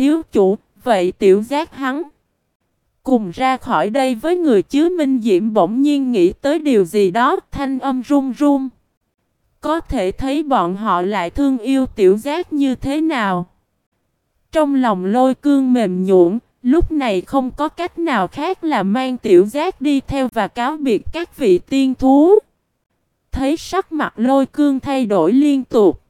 thiếu chủ, vậy tiểu giác hắn. Cùng ra khỏi đây với người chứ Minh Diễm bỗng nhiên nghĩ tới điều gì đó, thanh âm run run. Có thể thấy bọn họ lại thương yêu tiểu giác như thế nào. Trong lòng lôi cương mềm nhũn, lúc này không có cách nào khác là mang tiểu giác đi theo và cáo biệt các vị tiên thú. Thấy sắc mặt lôi cương thay đổi liên tục.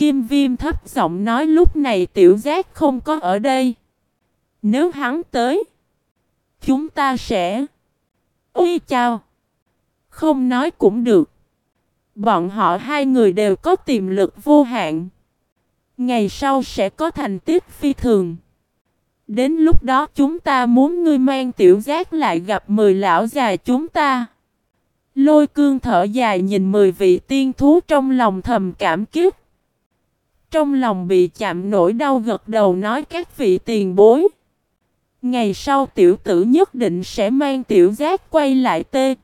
Kim viêm thấp giọng nói lúc này tiểu giác không có ở đây. Nếu hắn tới, chúng ta sẽ... Ui chào! Không nói cũng được. Bọn họ hai người đều có tiềm lực vô hạn. Ngày sau sẽ có thành tích phi thường. Đến lúc đó chúng ta muốn ngươi mang tiểu giác lại gặp mười lão già chúng ta. Lôi cương thở dài nhìn mười vị tiên thú trong lòng thầm cảm kích. Trong lòng bị chạm nỗi đau gật đầu nói các vị tiền bối. Ngày sau tiểu tử nhất định sẽ mang tiểu giác quay lại tê.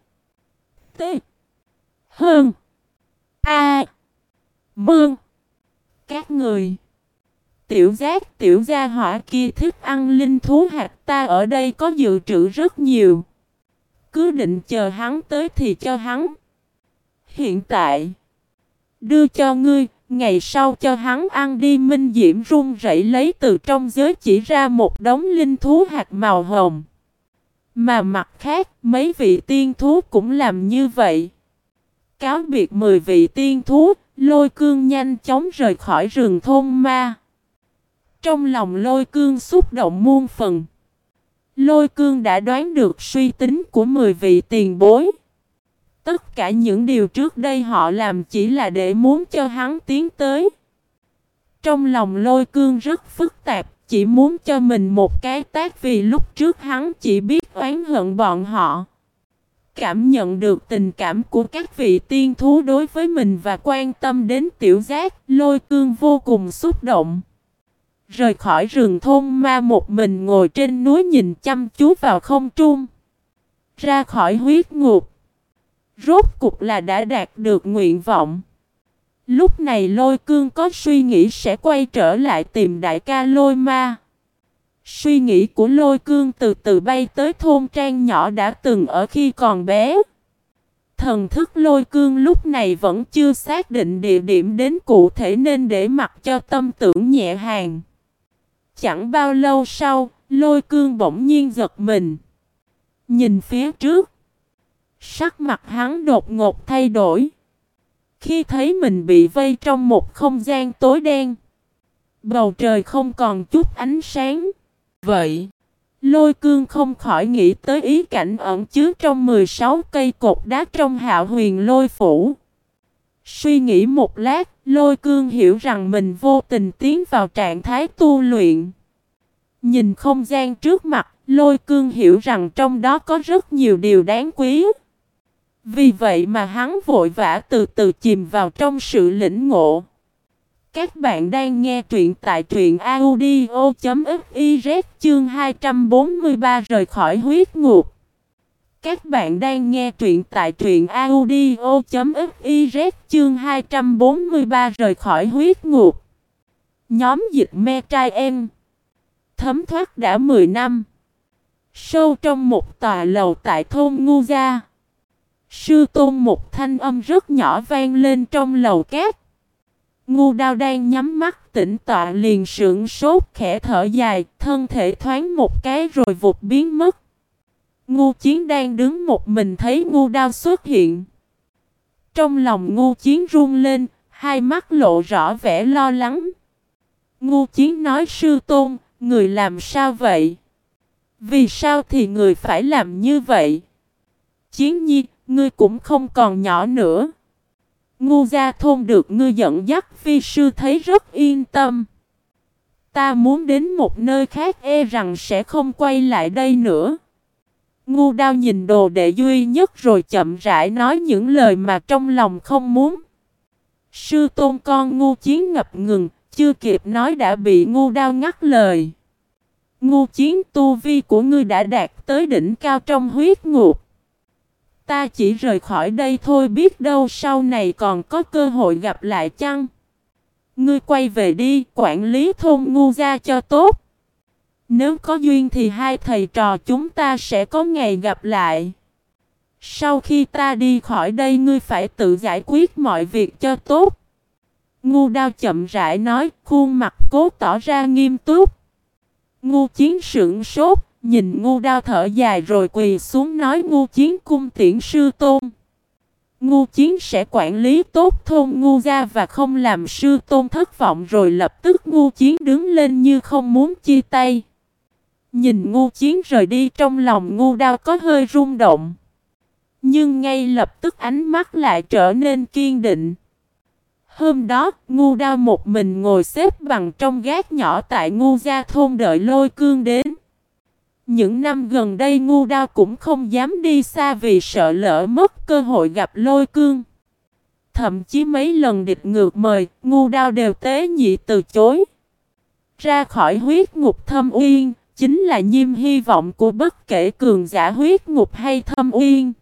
Tê. Hơn. A. Mương. Các người. Tiểu giác tiểu gia hỏa kia thích ăn linh thú hạt ta ở đây có dự trữ rất nhiều. Cứ định chờ hắn tới thì cho hắn. Hiện tại. Đưa cho ngươi, ngày sau cho hắn ăn đi minh diễm run rẩy lấy từ trong giới chỉ ra một đống linh thú hạt màu hồng. Mà mặt khác, mấy vị tiên thú cũng làm như vậy. Cáo biệt 10 vị tiên thú, lôi cương nhanh chóng rời khỏi rừng thôn ma. Trong lòng lôi cương xúc động muôn phần. Lôi cương đã đoán được suy tính của 10 vị tiền bối. Tất cả những điều trước đây họ làm chỉ là để muốn cho hắn tiến tới. Trong lòng lôi cương rất phức tạp, chỉ muốn cho mình một cái tác vì lúc trước hắn chỉ biết oán hận bọn họ. Cảm nhận được tình cảm của các vị tiên thú đối với mình và quan tâm đến tiểu giác, lôi cương vô cùng xúc động. Rời khỏi rừng thôn ma một mình ngồi trên núi nhìn chăm chú vào không trung. Ra khỏi huyết ngục. Rốt cục là đã đạt được nguyện vọng. Lúc này lôi cương có suy nghĩ sẽ quay trở lại tìm đại ca lôi ma. Suy nghĩ của lôi cương từ từ bay tới thôn trang nhỏ đã từng ở khi còn bé. Thần thức lôi cương lúc này vẫn chưa xác định địa điểm đến cụ thể nên để mặc cho tâm tưởng nhẹ hàng. Chẳng bao lâu sau, lôi cương bỗng nhiên giật mình. Nhìn phía trước. Sắc mặt hắn đột ngột thay đổi. Khi thấy mình bị vây trong một không gian tối đen. Bầu trời không còn chút ánh sáng. Vậy, lôi cương không khỏi nghĩ tới ý cảnh ẩn chứa trong 16 cây cột đá trong hạo huyền lôi phủ. Suy nghĩ một lát, lôi cương hiểu rằng mình vô tình tiến vào trạng thái tu luyện. Nhìn không gian trước mặt, lôi cương hiểu rằng trong đó có rất nhiều điều đáng quý. Vì vậy mà hắn vội vã từ từ chìm vào trong sự lĩnh ngộ. Các bạn đang nghe truyện tại truyện audio.fiz chương 243 rời khỏi huyết ngục. Các bạn đang nghe truyện tại truyện audio.fiz chương 243 rời khỏi huyết ngục. Nhóm dịch me trai em. Thấm thoát đã 10 năm. Sâu trong một tòa lầu tại thôn Ngu Gia. Sư tôn một thanh âm rất nhỏ vang lên trong lầu cát. Ngu đao đang nhắm mắt tỉnh tọa liền sững sốt khẽ thở dài, thân thể thoáng một cái rồi vụt biến mất. Ngu chiến đang đứng một mình thấy ngu đao xuất hiện. Trong lòng ngu chiến run lên, hai mắt lộ rõ vẻ lo lắng. Ngu chiến nói sư tôn, người làm sao vậy? Vì sao thì người phải làm như vậy? Chiến nhi, ngươi cũng không còn nhỏ nữa. Ngu gia thôn được ngươi dẫn dắt phi sư thấy rất yên tâm. Ta muốn đến một nơi khác e rằng sẽ không quay lại đây nữa. Ngu đao nhìn đồ đệ duy nhất rồi chậm rãi nói những lời mà trong lòng không muốn. Sư tôn con ngu chiến ngập ngừng, chưa kịp nói đã bị ngu đao ngắt lời. Ngu chiến tu vi của ngươi đã đạt tới đỉnh cao trong huyết ngục. Ta chỉ rời khỏi đây thôi biết đâu sau này còn có cơ hội gặp lại chăng? Ngươi quay về đi, quản lý thôn ngu ra cho tốt. Nếu có duyên thì hai thầy trò chúng ta sẽ có ngày gặp lại. Sau khi ta đi khỏi đây ngươi phải tự giải quyết mọi việc cho tốt. Ngu đao chậm rãi nói, khuôn mặt cố tỏ ra nghiêm túc. Ngu chiến sững sốt, nhìn ngu đao thở dài rồi quỳ xuống nói ngu chiến cung tiễn sư tôn. Ngu chiến sẽ quản lý tốt thôn ngu gia và không làm sư tôn thất vọng rồi lập tức ngu chiến đứng lên như không muốn chia tay. Nhìn ngu chiến rời đi trong lòng ngu đao có hơi rung động. Nhưng ngay lập tức ánh mắt lại trở nên kiên định. Hôm đó, ngu đao một mình ngồi xếp bằng trong gác nhỏ tại ngu gia thôn đợi lôi cương đến. Những năm gần đây ngu đao cũng không dám đi xa vì sợ lỡ mất cơ hội gặp lôi cương. Thậm chí mấy lần địch ngược mời, ngu đao đều tế nhị từ chối. Ra khỏi huyết ngục thâm uyên, chính là nhiêm hy vọng của bất kể cường giả huyết ngục hay thâm uyên.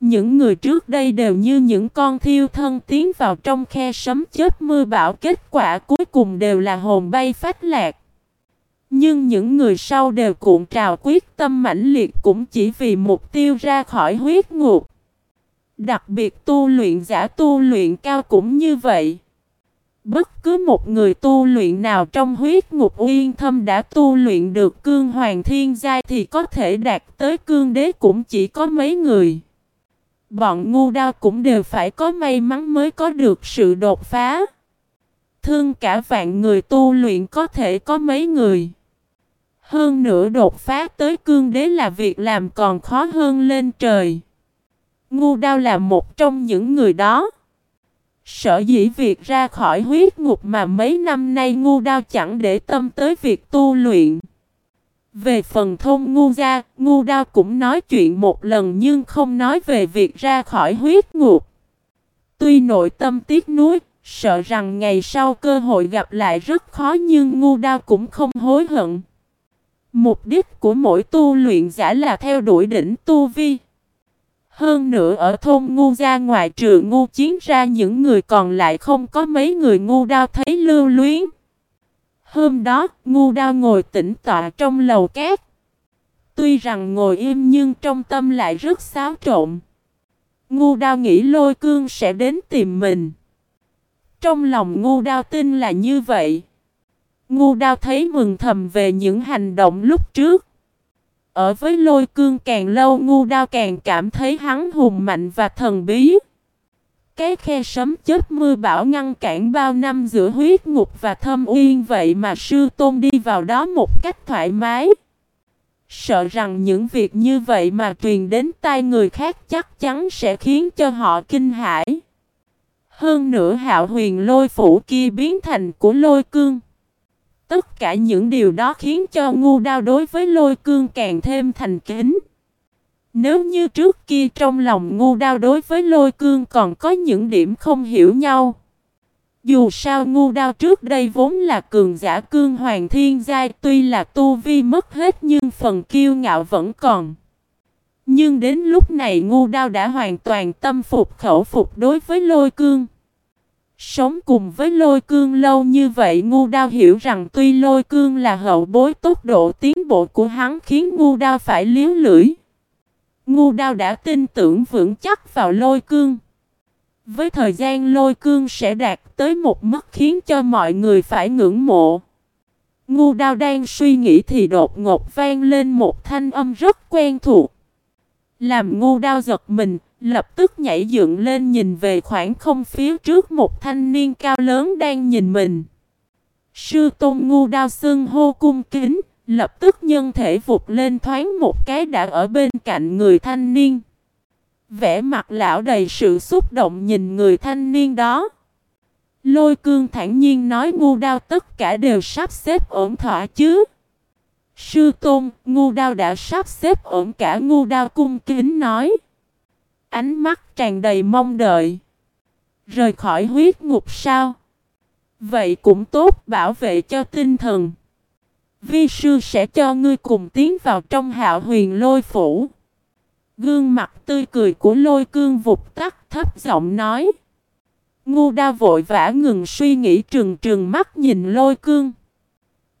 Những người trước đây đều như những con thiêu thân tiến vào trong khe sấm chết mưa bão kết quả cuối cùng đều là hồn bay phách lạc. Nhưng những người sau đều cuộn trào quyết tâm mãnh liệt cũng chỉ vì mục tiêu ra khỏi huyết ngục. Đặc biệt tu luyện giả tu luyện cao cũng như vậy. Bất cứ một người tu luyện nào trong huyết ngục uyên thâm đã tu luyện được cương hoàng thiên giai thì có thể đạt tới cương đế cũng chỉ có mấy người. Bọn ngu đao cũng đều phải có may mắn mới có được sự đột phá. Thương cả vạn người tu luyện có thể có mấy người. Hơn nữa đột phá tới cương đế là việc làm còn khó hơn lên trời. Ngu đao là một trong những người đó. Sở dĩ việc ra khỏi huyết ngục mà mấy năm nay ngu đao chẳng để tâm tới việc tu luyện. Về phần thôn ngu gia, ngu đao cũng nói chuyện một lần nhưng không nói về việc ra khỏi huyết ngục. Tuy nội tâm tiếc nuối, sợ rằng ngày sau cơ hội gặp lại rất khó nhưng ngu đao cũng không hối hận. Mục đích của mỗi tu luyện giả là theo đuổi đỉnh tu vi. Hơn nữa ở thôn ngu gia ngoài trừ ngu chiến ra những người còn lại không có mấy người ngu đao thấy lưu luyến. Hôm đó, ngu đao ngồi tĩnh tọa trong lầu cát. Tuy rằng ngồi im nhưng trong tâm lại rất xáo trộn. Ngu đao nghĩ lôi cương sẽ đến tìm mình. Trong lòng ngu đao tin là như vậy. Ngu đao thấy mừng thầm về những hành động lúc trước. Ở với lôi cương càng lâu ngu đao càng cảm thấy hắn hùng mạnh và thần bí. Cái khe sấm chết mưa bão ngăn cản bao năm giữa huyết ngục và thâm uyên, vậy mà sư tôn đi vào đó một cách thoải mái. Sợ rằng những việc như vậy mà truyền đến tai người khác chắc chắn sẽ khiến cho họ kinh hãi. Hơn nữa hạo huyền lôi phủ kia biến thành của lôi cương. Tất cả những điều đó khiến cho ngu đao đối với lôi cương càng thêm thành kính. Nếu như trước kia trong lòng ngu đao đối với lôi cương còn có những điểm không hiểu nhau. Dù sao ngu đao trước đây vốn là cường giả cương hoàng thiên giai, tuy là tu vi mất hết nhưng phần kiêu ngạo vẫn còn. Nhưng đến lúc này ngu đao đã hoàn toàn tâm phục khẩu phục đối với lôi cương. Sống cùng với lôi cương lâu như vậy ngu đao hiểu rằng tuy lôi cương là hậu bối tốc độ tiến bộ của hắn khiến ngu đao phải liếu lưỡi. Ngu đao đã tin tưởng vững chắc vào lôi cương. Với thời gian lôi cương sẽ đạt tới một mức khiến cho mọi người phải ngưỡng mộ. Ngu đao đang suy nghĩ thì đột ngột vang lên một thanh âm rất quen thuộc. Làm ngu đao giật mình, lập tức nhảy dựng lên nhìn về khoảng không phía trước một thanh niên cao lớn đang nhìn mình. Sư tôn ngu đao sưng hô cung kính, Lập tức nhân thể vụt lên thoáng một cái đã ở bên cạnh người thanh niên. Vẻ mặt lão đầy sự xúc động nhìn người thanh niên đó. Lôi cương thản nhiên nói ngu đao tất cả đều sắp xếp ổn thỏa chứ. Sư tôn, ngu đao đã sắp xếp ổn cả ngu đao cung kính nói. Ánh mắt tràn đầy mong đợi. Rời khỏi huyết ngục sao? Vậy cũng tốt, bảo vệ cho tinh thần. Vi sư sẽ cho ngươi cùng tiến vào trong hạo huyền lôi phủ. Gương mặt tươi cười của lôi cương vụt tắt, thấp giọng nói. Ngu Đa vội vã ngừng suy nghĩ trừng trừng mắt nhìn lôi cương.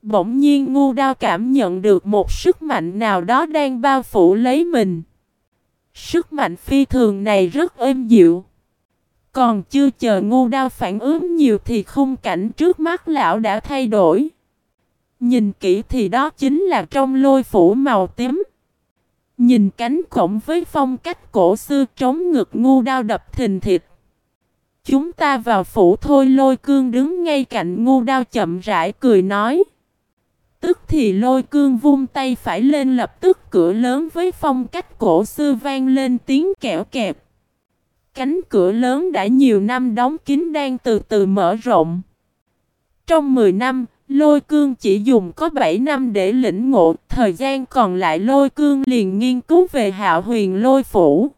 Bỗng nhiên ngu đao cảm nhận được một sức mạnh nào đó đang bao phủ lấy mình. Sức mạnh phi thường này rất êm dịu. Còn chưa chờ ngu đao phản ứng nhiều thì khung cảnh trước mắt lão đã thay đổi. Nhìn kỹ thì đó chính là trong lôi phủ màu tím. Nhìn cánh cổng với phong cách cổ xưa trống ngực ngu đao đập thình thịt. Chúng ta vào phủ thôi, lôi cương đứng ngay cạnh ngu đao chậm rãi cười nói. Tức thì lôi cương vung tay phải lên lập tức cửa lớn với phong cách cổ xưa vang lên tiếng kẹo kẹp. Cánh cửa lớn đã nhiều năm đóng kín đang từ từ mở rộng. Trong 10 năm, lôi cương chỉ dùng có 7 năm để lĩnh ngộ, thời gian còn lại lôi cương liền nghiên cứu về hạo huyền lôi phủ.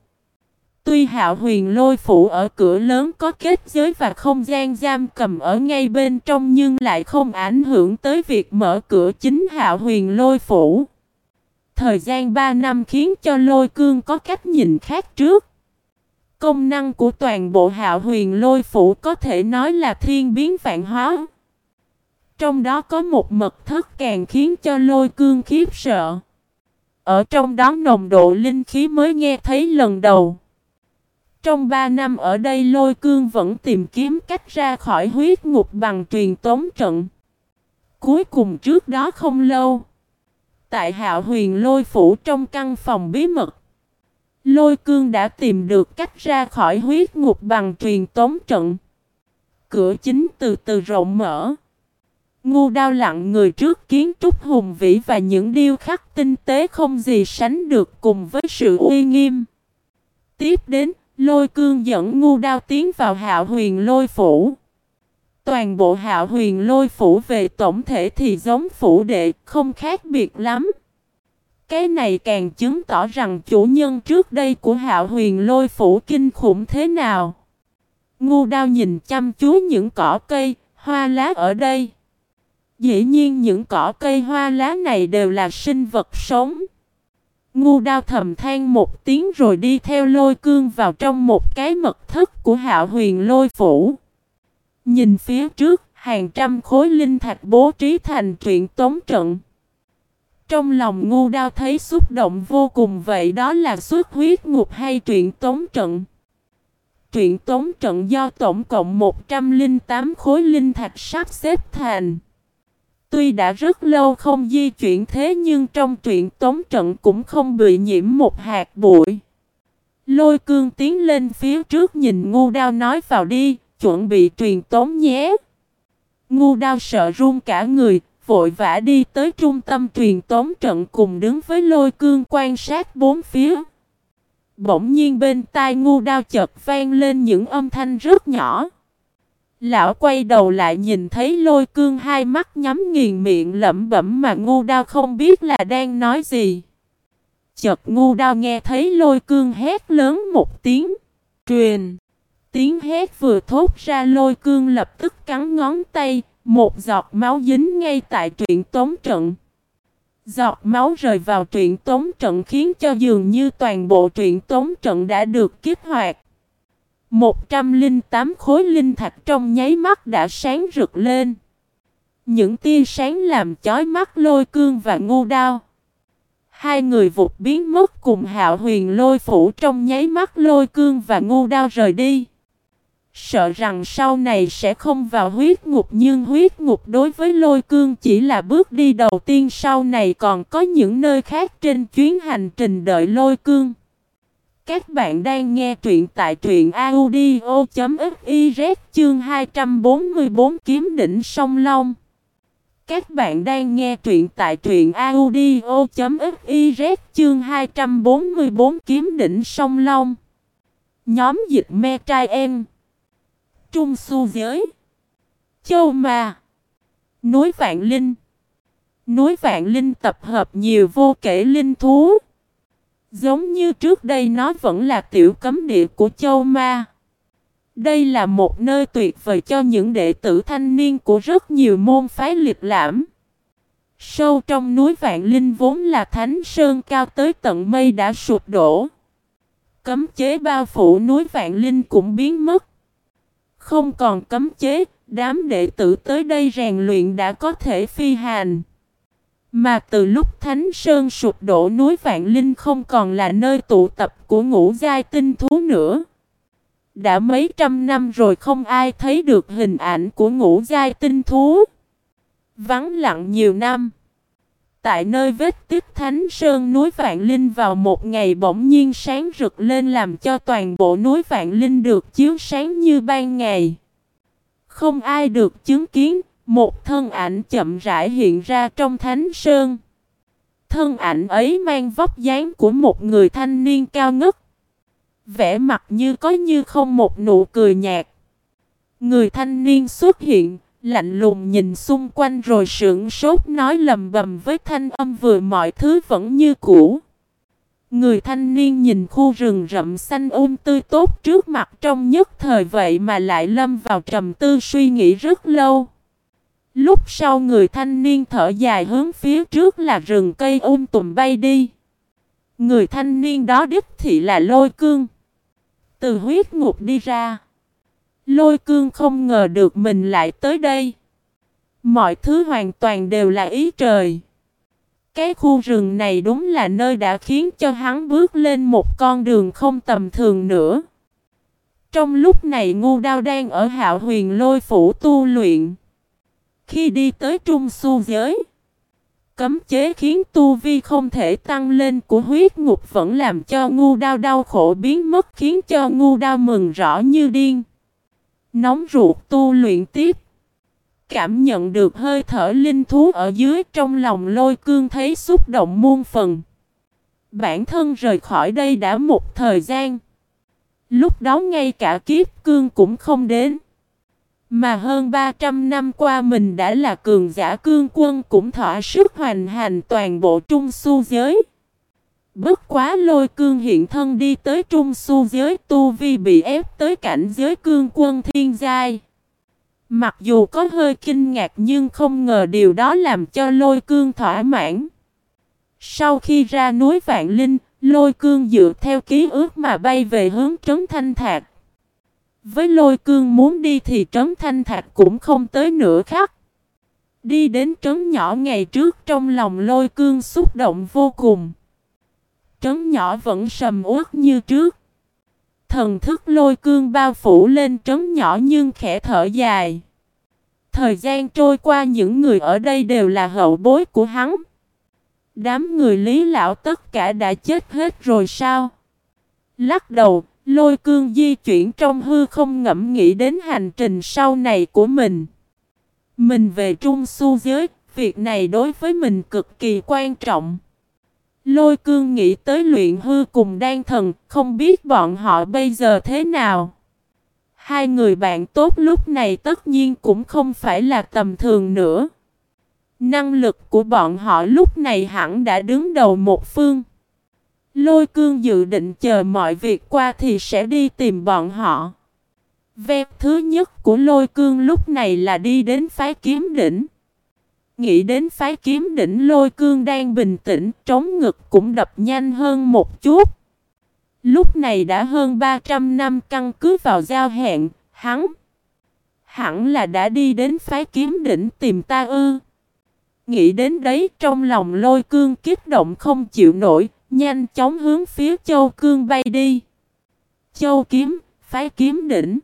Tuy hạo huyền lôi phủ ở cửa lớn có kết giới và không gian giam cầm ở ngay bên trong nhưng lại không ảnh hưởng tới việc mở cửa chính hạo huyền lôi phủ. Thời gian 3 năm khiến cho lôi cương có cách nhìn khác trước. Công năng của toàn bộ hạo huyền lôi phủ có thể nói là thiên biến vạn hóa. Trong đó có một mật thất càng khiến cho lôi cương khiếp sợ. Ở trong đó nồng độ linh khí mới nghe thấy lần đầu. Trong 3 năm ở đây lôi cương vẫn tìm kiếm cách ra khỏi huyết ngục bằng truyền tống trận. Cuối cùng trước đó không lâu. Tại hạo huyền lôi phủ trong căn phòng bí mật. Lôi cương đã tìm được cách ra khỏi huyết ngục bằng truyền tống trận. Cửa chính từ từ rộng mở. Ngu đao lặng người trước kiến trúc hùng vĩ và những điêu khắc tinh tế không gì sánh được cùng với sự uy nghiêm. Tiếp đến, lôi cương dẫn ngu đao tiến vào hạo huyền lôi phủ. Toàn bộ hạo huyền lôi phủ về tổng thể thì giống phủ đệ, không khác biệt lắm. Cái này càng chứng tỏ rằng chủ nhân trước đây của hạo huyền lôi phủ kinh khủng thế nào. Ngu đao nhìn chăm chú những cỏ cây, hoa lá ở đây. Dĩ nhiên những cỏ cây hoa lá này đều là sinh vật sống. Ngu đao thầm than một tiếng rồi đi theo lôi cương vào trong một cái mật thất của hạo huyền lôi phủ. Nhìn phía trước, hàng trăm khối linh thạch bố trí thành truyện tống trận. Trong lòng ngu đao thấy xúc động vô cùng vậy đó là xuất huyết ngục hay truyện tống trận. Truyện tống trận do tổng cộng 108 khối linh thạch sắp xếp thành. Tuy đã rất lâu không di chuyển thế nhưng trong truyện tống trận cũng không bị nhiễm một hạt bụi. Lôi cương tiến lên phía trước nhìn ngu đao nói vào đi, chuẩn bị truyền tống nhé. Ngu đao sợ run cả người, vội vã đi tới trung tâm truyền tống trận cùng đứng với lôi cương quan sát bốn phía. Bỗng nhiên bên tai ngu đao chợt vang lên những âm thanh rất nhỏ. Lão quay đầu lại nhìn thấy lôi cương hai mắt nhắm nghiền miệng lẩm bẩm mà ngu đao không biết là đang nói gì. Chợt ngu đao nghe thấy lôi cương hét lớn một tiếng. Truyền. Tiếng hét vừa thốt ra lôi cương lập tức cắn ngón tay, một giọt máu dính ngay tại truyện tống trận. Giọt máu rời vào truyện tống trận khiến cho dường như toàn bộ truyện tống trận đã được kích hoạt. 108 khối linh thạch trong nháy mắt đã sáng rực lên. Những tia sáng làm chói mắt lôi cương và ngu đao. Hai người vụt biến mất cùng hạo huyền lôi phủ trong nháy mắt lôi cương và ngu đao rời đi. Sợ rằng sau này sẽ không vào huyết ngục nhưng huyết ngục đối với lôi cương chỉ là bước đi đầu tiên sau này còn có những nơi khác trên chuyến hành trình đợi lôi cương. Các bạn đang nghe truyện tại truyện audio.fiz chương 244 kiếm đỉnh sông Long. Các bạn đang nghe truyện tại truyện audio.fiz chương 244 kiếm đỉnh sông Long. Nhóm dịch me trai em. Trung su giới. Châu Ma. Núi Vạn Linh. Núi Vạn Linh tập hợp nhiều vô kể linh thú. Giống như trước đây nó vẫn là tiểu cấm địa của châu ma. Đây là một nơi tuyệt vời cho những đệ tử thanh niên của rất nhiều môn phái liệt lãm. Sâu trong núi Vạn Linh vốn là thánh sơn cao tới tận mây đã sụp đổ. Cấm chế bao phủ núi Vạn Linh cũng biến mất. Không còn cấm chế, đám đệ tử tới đây rèn luyện đã có thể phi hành. Mà từ lúc Thánh Sơn sụp đổ núi Vạn Linh không còn là nơi tụ tập của ngũ giai tinh thú nữa. Đã mấy trăm năm rồi không ai thấy được hình ảnh của ngũ giai tinh thú. Vắng lặng nhiều năm. Tại nơi vết tích Thánh Sơn núi Vạn Linh vào một ngày bỗng nhiên sáng rực lên làm cho toàn bộ núi Vạn Linh được chiếu sáng như ban ngày. Không ai được chứng kiến, một thân ảnh chậm rãi hiện ra trong Thánh Sơn. Thân ảnh ấy mang vóc dáng của một người thanh niên cao ngất. Vẻ mặt như có như không một nụ cười nhạt. Người thanh niên xuất hiện, lạnh lùng nhìn xung quanh rồi sững sốt nói lầm bầm với thanh âm vừa mọi thứ vẫn như cũ. Người thanh niên nhìn khu rừng rậm xanh um tươi tốt trước mặt trong nhất thời vậy mà lại lâm vào trầm tư suy nghĩ rất lâu. Lúc sau người thanh niên thở dài hướng phía trước là rừng cây um tùm bay đi. Người thanh niên đó đích thị là lôi cương. Từ huyết ngục đi ra. Lôi cương không ngờ được mình lại tới đây. Mọi thứ hoàn toàn đều là ý trời. Cái khu rừng này đúng là nơi đã khiến cho hắn bước lên một con đường không tầm thường nữa. Trong lúc này ngu đao đang ở hạo huyền lôi phủ tu luyện. Khi đi tới trung su giới, cấm chế khiến tu vi không thể tăng lên của huyết ngục vẫn làm cho ngu đau đau khổ biến mất khiến cho ngu đau mừng rõ như điên. Nóng ruột tu luyện tiếp. Cảm nhận được hơi thở linh thú ở dưới trong lòng lôi cương thấy xúc động muôn phần. Bản thân rời khỏi đây đã một thời gian. Lúc đó ngay cả kiếp cương cũng không đến. Mà hơn 300 năm qua mình đã là cường giả cương quân cũng thỏa sức hoành hành toàn bộ trung su giới. Bất quá lôi cương hiện thân đi tới trung su giới tu vi bị ép tới cảnh giới cương quân thiên giai. Mặc dù có hơi kinh ngạc nhưng không ngờ điều đó làm cho lôi cương thỏa mãn. Sau khi ra núi Vạn Linh, lôi cương dựa theo ký ức mà bay về hướng trấn Thanh Thạc. Với lôi cương muốn đi thì trấn Thanh thạch cũng không tới nửa khắc. Đi đến trấn nhỏ ngày trước trong lòng lôi cương xúc động vô cùng. Trấn nhỏ vẫn sầm uất như trước. Thần thức lôi cương bao phủ lên trấn nhỏ nhưng khẽ thở dài. Thời gian trôi qua những người ở đây đều là hậu bối của hắn. Đám người lý lão tất cả đã chết hết rồi sao? Lắc đầu, lôi cương di chuyển trong hư không ngẫm nghĩ đến hành trình sau này của mình. Mình về trung su giới, việc này đối với mình cực kỳ quan trọng. Lôi cương nghĩ tới luyện hư cùng đan thần, không biết bọn họ bây giờ thế nào. Hai người bạn tốt lúc này tất nhiên cũng không phải là tầm thường nữa. Năng lực của bọn họ lúc này hẳn đã đứng đầu một phương. Lôi cương dự định chờ mọi việc qua thì sẽ đi tìm bọn họ. Vẹp thứ nhất của lôi cương lúc này là đi đến phái kiếm đỉnh. Nghĩ đến phái kiếm đỉnh lôi cương đang bình tĩnh, trống ngực cũng đập nhanh hơn một chút. Lúc này đã hơn 300 năm căn cứ vào giao hẹn, hắn hẳn là đã đi đến phái kiếm đỉnh tìm ta ư. Nghĩ đến đấy trong lòng lôi cương kích động không chịu nổi, nhanh chóng hướng phía châu cương bay đi. Châu kiếm, phái kiếm đỉnh.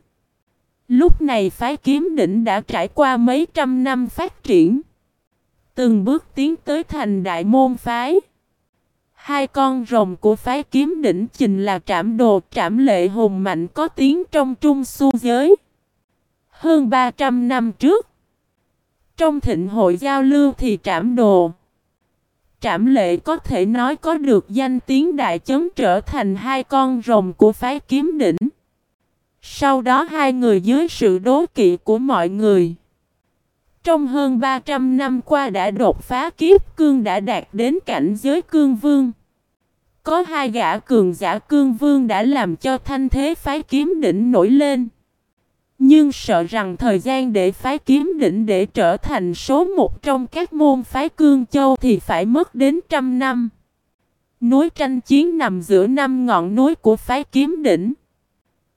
Lúc này phái kiếm đỉnh đã trải qua mấy trăm năm phát triển. Từng bước tiến tới thành đại môn phái. Hai con rồng của phái kiếm đỉnh trình là trảm đồ trảm lệ hùng mạnh có tiếng trong trung su giới. Hơn 300 năm trước, trong thịnh hội giao lưu thì trảm đồ. Trảm lệ có thể nói có được danh tiếng đại chấn trở thành hai con rồng của phái kiếm đỉnh. Sau đó hai người dưới sự đố kỵ của mọi người. Trong hơn 300 năm qua đã đột phá kiếp cương đã đạt đến cảnh giới cương vương. Có hai gã cường giả cương vương đã làm cho thanh thế phái kiếm đỉnh nổi lên. Nhưng sợ rằng thời gian để phái kiếm đỉnh để trở thành số một trong các môn phái cương châu thì phải mất đến trăm năm. Núi tranh chiến nằm giữa năm ngọn núi của phái kiếm đỉnh.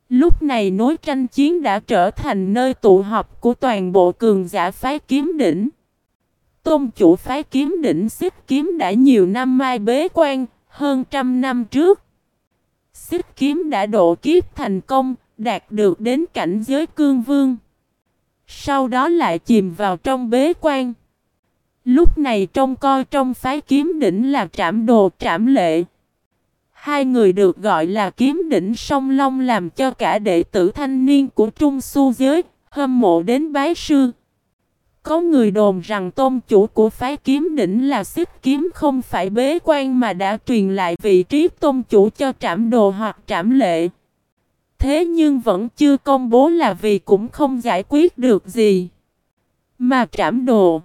Lúc này núi tranh chiến đã trở thành nơi tụ họp của toàn bộ cường giả phái kiếm đỉnh. Tôn chủ phái kiếm đỉnh xích kiếm đã nhiều năm mai bế quan, hơn trăm năm trước. Xích kiếm đã độ kiếp thành công, đạt được đến cảnh giới cương vương. Sau đó lại chìm vào trong bế quan. Lúc này trông coi trong phái kiếm đỉnh là trảm đồ trảm lệ. Hai người được gọi là kiếm đỉnh song long làm cho cả đệ tử thanh niên của Trung Su giới hâm mộ đến bái sư. Có người đồn rằng tôn chủ của phái kiếm đỉnh là xích kiếm không phải bế quan mà đã truyền lại vị trí tôn chủ cho trảm đồ hoặc trảm lệ. Thế nhưng vẫn chưa công bố là vì cũng không giải quyết được gì. Mà trảm đồ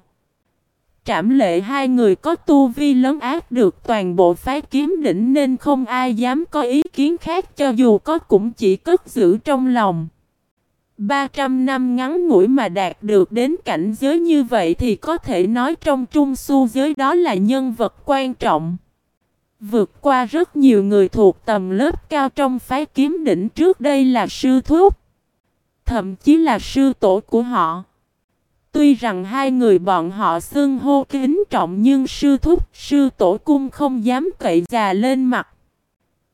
Trảm lệ hai người có tu vi lớn ác được toàn bộ phái kiếm đỉnh nên không ai dám có ý kiến khác cho dù có cũng chỉ cất giữ trong lòng. 300 năm ngắn ngủi mà đạt được đến cảnh giới như vậy thì có thể nói trong trung su giới đó là nhân vật quan trọng. Vượt qua rất nhiều người thuộc tầm lớp cao trong phái kiếm đỉnh trước đây là sư thúc. Thậm chí là sư tổ của họ. Tuy rằng hai người bọn họ xưng hô kính trọng nhưng sư thúc, sư tổ cung không dám cậy già lên mặt.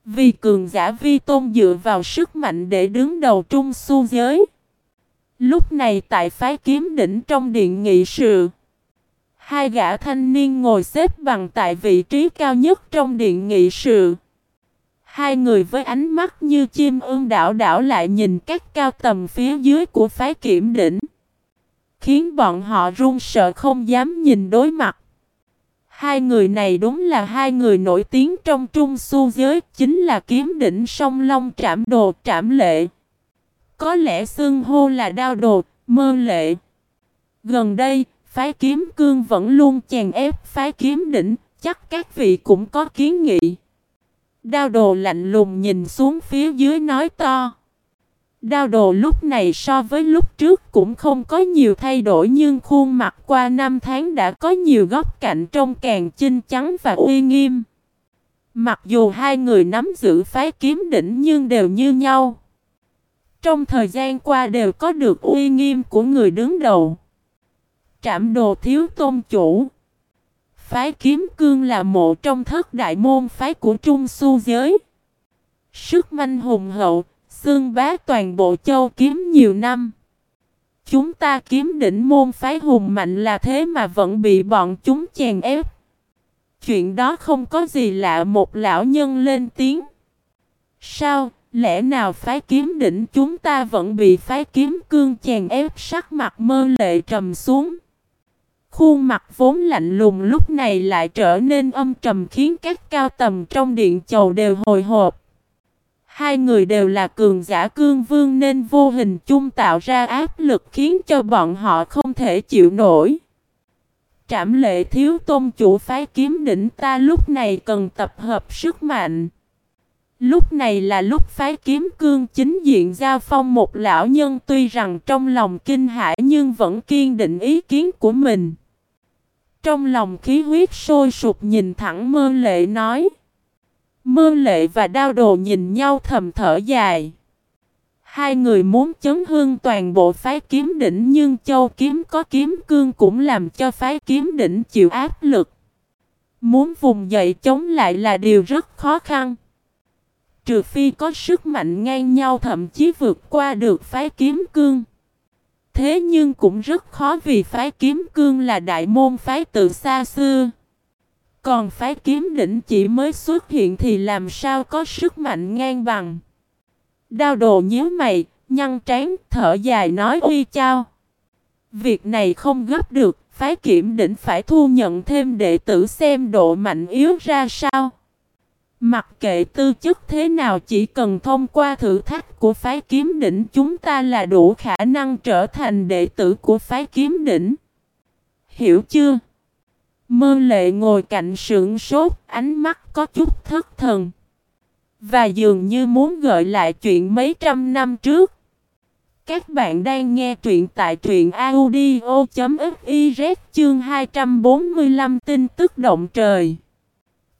Vì cường giả vi tôn dựa vào sức mạnh để đứng đầu trung su giới. Lúc này tại phái kiếm đỉnh trong điện nghị sự. Hai gã thanh niên ngồi xếp bằng tại vị trí cao nhất trong điện nghị sự. Hai người với ánh mắt như chim ưng đảo đảo lại nhìn các cao tầm phía dưới của phái kiểm đỉnh. Khiến bọn họ run sợ không dám nhìn đối mặt. Hai người này đúng là hai người nổi tiếng trong trung su giới, chính là kiếm đỉnh sông Long trảm đồ trảm lệ. Có lẽ xưng hô là đao đồ, mơ lệ. Gần đây, phái kiếm cương vẫn luôn chèn ép phái kiếm đỉnh, chắc các vị cũng có kiến nghị. Đao đồ lạnh lùng nhìn xuống phía dưới nói to. Đao đồ lúc này so với lúc trước cũng không có nhiều thay đổi nhưng khuôn mặt qua năm tháng đã có nhiều góc cạnh trông càng chinh chắn và uy nghiêm. Mặc dù hai người nắm giữ phái kiếm đỉnh nhưng đều như nhau. Trong thời gian qua đều có được uy nghiêm của người đứng đầu. Trạm đồ thiếu tôn chủ. Phái kiếm cương là mộ trong thất đại môn phái của Trung Su giới. Sức manh hùng hậu, xương bá toàn bộ châu kiếm nhiều năm. Chúng ta kiếm đỉnh môn phái hùng mạnh là thế mà vẫn bị bọn chúng chèn ép. Chuyện đó không có gì lạ một lão nhân lên tiếng. Sao, lẽ nào phái kiếm đỉnh chúng ta vẫn bị phái kiếm cương chèn ép sắc mặt mơ lệ trầm xuống. Khuôn mặt vốn lạnh lùng lúc này lại trở nên âm trầm khiến các cao tầm trong điện chầu đều hồi hộp. Hai người đều là cường giả cương vương nên vô hình chung tạo ra áp lực khiến cho bọn họ không thể chịu nổi. Trảm lệ thiếu tôn chủ phái kiếm đỉnh ta lúc này cần tập hợp sức mạnh. Lúc này là lúc phái kiếm cương chính diện giao phong một lão nhân tuy rằng trong lòng kinh hãi nhưng vẫn kiên định ý kiến của mình. Trong lòng khí huyết sôi sụp nhìn thẳng mơ lệ nói. Mơ lệ và đao đồ nhìn nhau thầm thở dài. Hai người muốn chấn hương toàn bộ phái kiếm đỉnh nhưng châu kiếm có kiếm cương cũng làm cho phái kiếm đỉnh chịu áp lực. Muốn vùng dậy chống lại là điều rất khó khăn. Trừ phi có sức mạnh ngang nhau thậm chí vượt qua được phái kiếm cương. Thế nhưng cũng rất khó vì phái kiếm cương là đại môn phái từ xa xưa. Còn phái kiếm đỉnh chỉ mới xuất hiện thì làm sao có sức mạnh ngang bằng. Đao đồ nhíu mày, nhăn trán, thở dài nói uy chao. Việc này không gấp được, phái kiểm đỉnh phải thu nhận thêm đệ tử xem độ mạnh yếu ra sao. Mặc kệ tư chất thế nào chỉ cần thông qua thử thách của phái kiếm đỉnh chúng ta là đủ khả năng trở thành đệ tử của phái kiếm đỉnh. Hiểu chưa? Mơ lệ ngồi cạnh sưởng sốt, ánh mắt có chút thất thần. Và dường như muốn gợi lại chuyện mấy trăm năm trước. Các bạn đang nghe truyện tại truyện audio.fiz chương 245 tin tức động trời.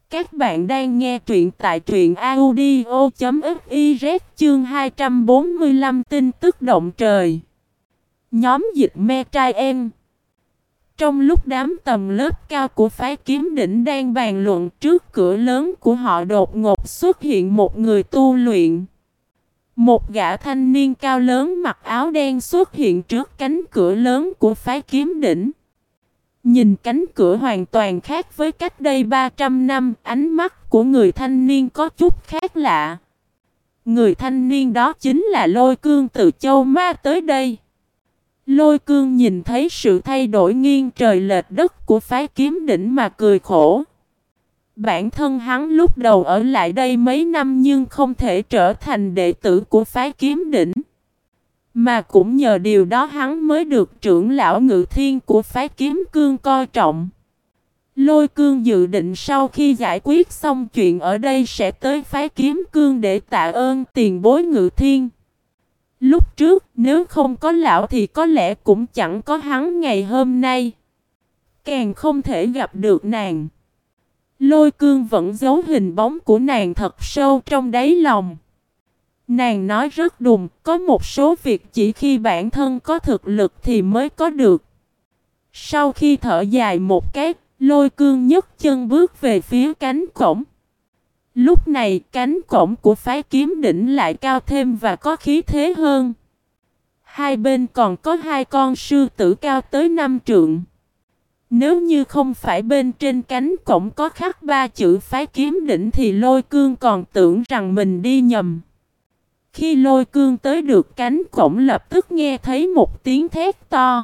Các bạn đang nghe truyện tại truyện audio.fiz chương 245 tin tức động trời. Nhóm dịch me trai em. Trong lúc đám tầm lớp cao của phái kiếm đỉnh đang bàn luận trước cửa lớn của họ đột ngột xuất hiện một người tu luyện. Một gã thanh niên cao lớn mặc áo đen xuất hiện trước cánh cửa lớn của phái kiếm đỉnh. Nhìn cánh cửa hoàn toàn khác với cách đây 300 năm, ánh mắt của người thanh niên có chút khác lạ. Người thanh niên đó chính là lôi cương từ châu ma tới đây. Lôi cương nhìn thấy sự thay đổi nghiêng trời lệch đất của phái kiếm đỉnh mà cười khổ. Bản thân hắn lúc đầu ở lại đây mấy năm nhưng không thể trở thành đệ tử của phái kiếm đỉnh. Mà cũng nhờ điều đó hắn mới được trưởng lão ngự thiên của phái kiếm cương coi trọng. Lôi cương dự định sau khi giải quyết xong chuyện ở đây sẽ tới phái kiếm cương để tạ ơn tiền bối ngự thiên. Lúc trước, nếu không có lão thì có lẽ cũng chẳng có hắn ngày hôm nay. Càng không thể gặp được nàng. Lôi cương vẫn giấu hình bóng của nàng thật sâu trong đáy lòng. Nàng nói rất đùng, có một số việc chỉ khi bản thân có thực lực thì mới có được. Sau khi thở dài một cái, lôi cương nhấc chân bước về phía cánh cổng. Lúc này cánh cổng của phái kiếm đỉnh lại cao thêm và có khí thế hơn. Hai bên còn có hai con sư tử cao tới năm trượng. Nếu như không phải bên trên cánh cổng có khắc ba chữ phái kiếm đỉnh thì lôi cương còn tưởng rằng mình đi nhầm. Khi lôi cương tới được cánh cổng lập tức nghe thấy một tiếng thét to.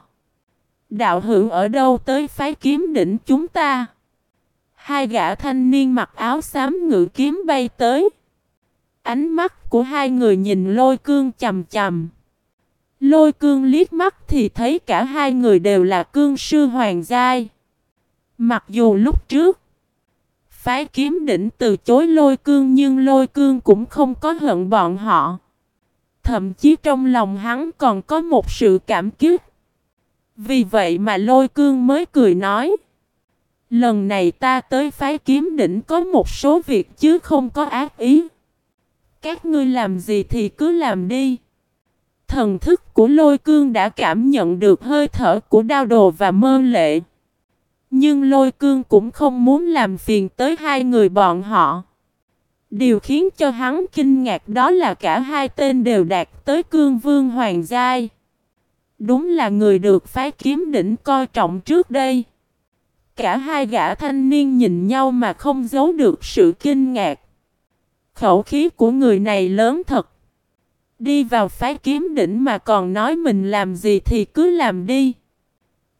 Đạo hữu ở đâu tới phái kiếm đỉnh chúng ta? Hai gã thanh niên mặc áo xám ngự kiếm bay tới. Ánh mắt của hai người nhìn lôi cương chầm chầm. Lôi cương liếc mắt thì thấy cả hai người đều là cương sư hoàng giai. Mặc dù lúc trước, phái kiếm đỉnh từ chối lôi cương nhưng lôi cương cũng không có hận bọn họ. Thậm chí trong lòng hắn còn có một sự cảm kích. Vì vậy mà lôi cương mới cười nói. Lần này ta tới phái kiếm đỉnh có một số việc chứ không có ác ý. Các ngươi làm gì thì cứ làm đi. Thần thức của lôi cương đã cảm nhận được hơi thở của đao đồ và mơ lệ. Nhưng lôi cương cũng không muốn làm phiền tới hai người bọn họ. Điều khiến cho hắn kinh ngạc đó là cả hai tên đều đạt tới cương vương hoàng giai. Đúng là người được phái kiếm đỉnh coi trọng trước đây. Cả hai gã thanh niên nhìn nhau mà không giấu được sự kinh ngạc. Khẩu khí của người này lớn thật. Đi vào phái kiếm đỉnh mà còn nói mình làm gì thì cứ làm đi.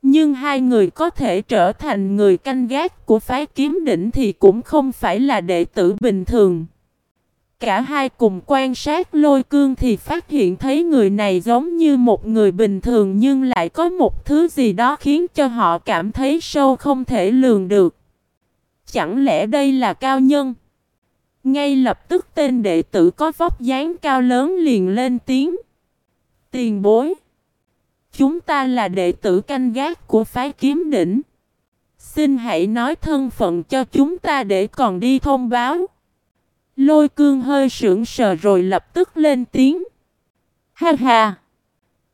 Nhưng hai người có thể trở thành người canh gác của phái kiếm đỉnh thì cũng không phải là đệ tử bình thường. Cả hai cùng quan sát lôi cương thì phát hiện thấy người này giống như một người bình thường nhưng lại có một thứ gì đó khiến cho họ cảm thấy sâu không thể lường được. Chẳng lẽ đây là cao nhân? Ngay lập tức tên đệ tử có vóc dáng cao lớn liền lên tiếng. Tiền bối. Chúng ta là đệ tử canh gác của phái kiếm đỉnh. Xin hãy nói thân phận cho chúng ta để còn đi thông báo. Lôi cương hơi sững sờ rồi lập tức lên tiếng. Ha ha!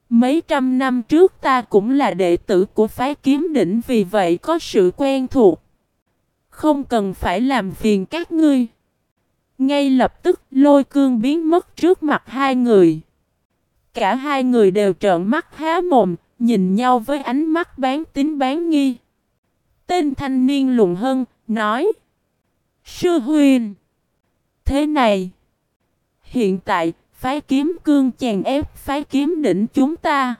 Mấy trăm năm trước ta cũng là đệ tử của phái kiếm đỉnh vì vậy có sự quen thuộc. Không cần phải làm phiền các ngươi. Ngay lập tức, lôi cương biến mất trước mặt hai người. Cả hai người đều trợn mắt há mồm, nhìn nhau với ánh mắt bán tính bán nghi. Tên thanh niên lùng hân, nói Sư huyền Thế này Hiện tại, phái kiếm cương chèn ép phái kiếm đỉnh chúng ta.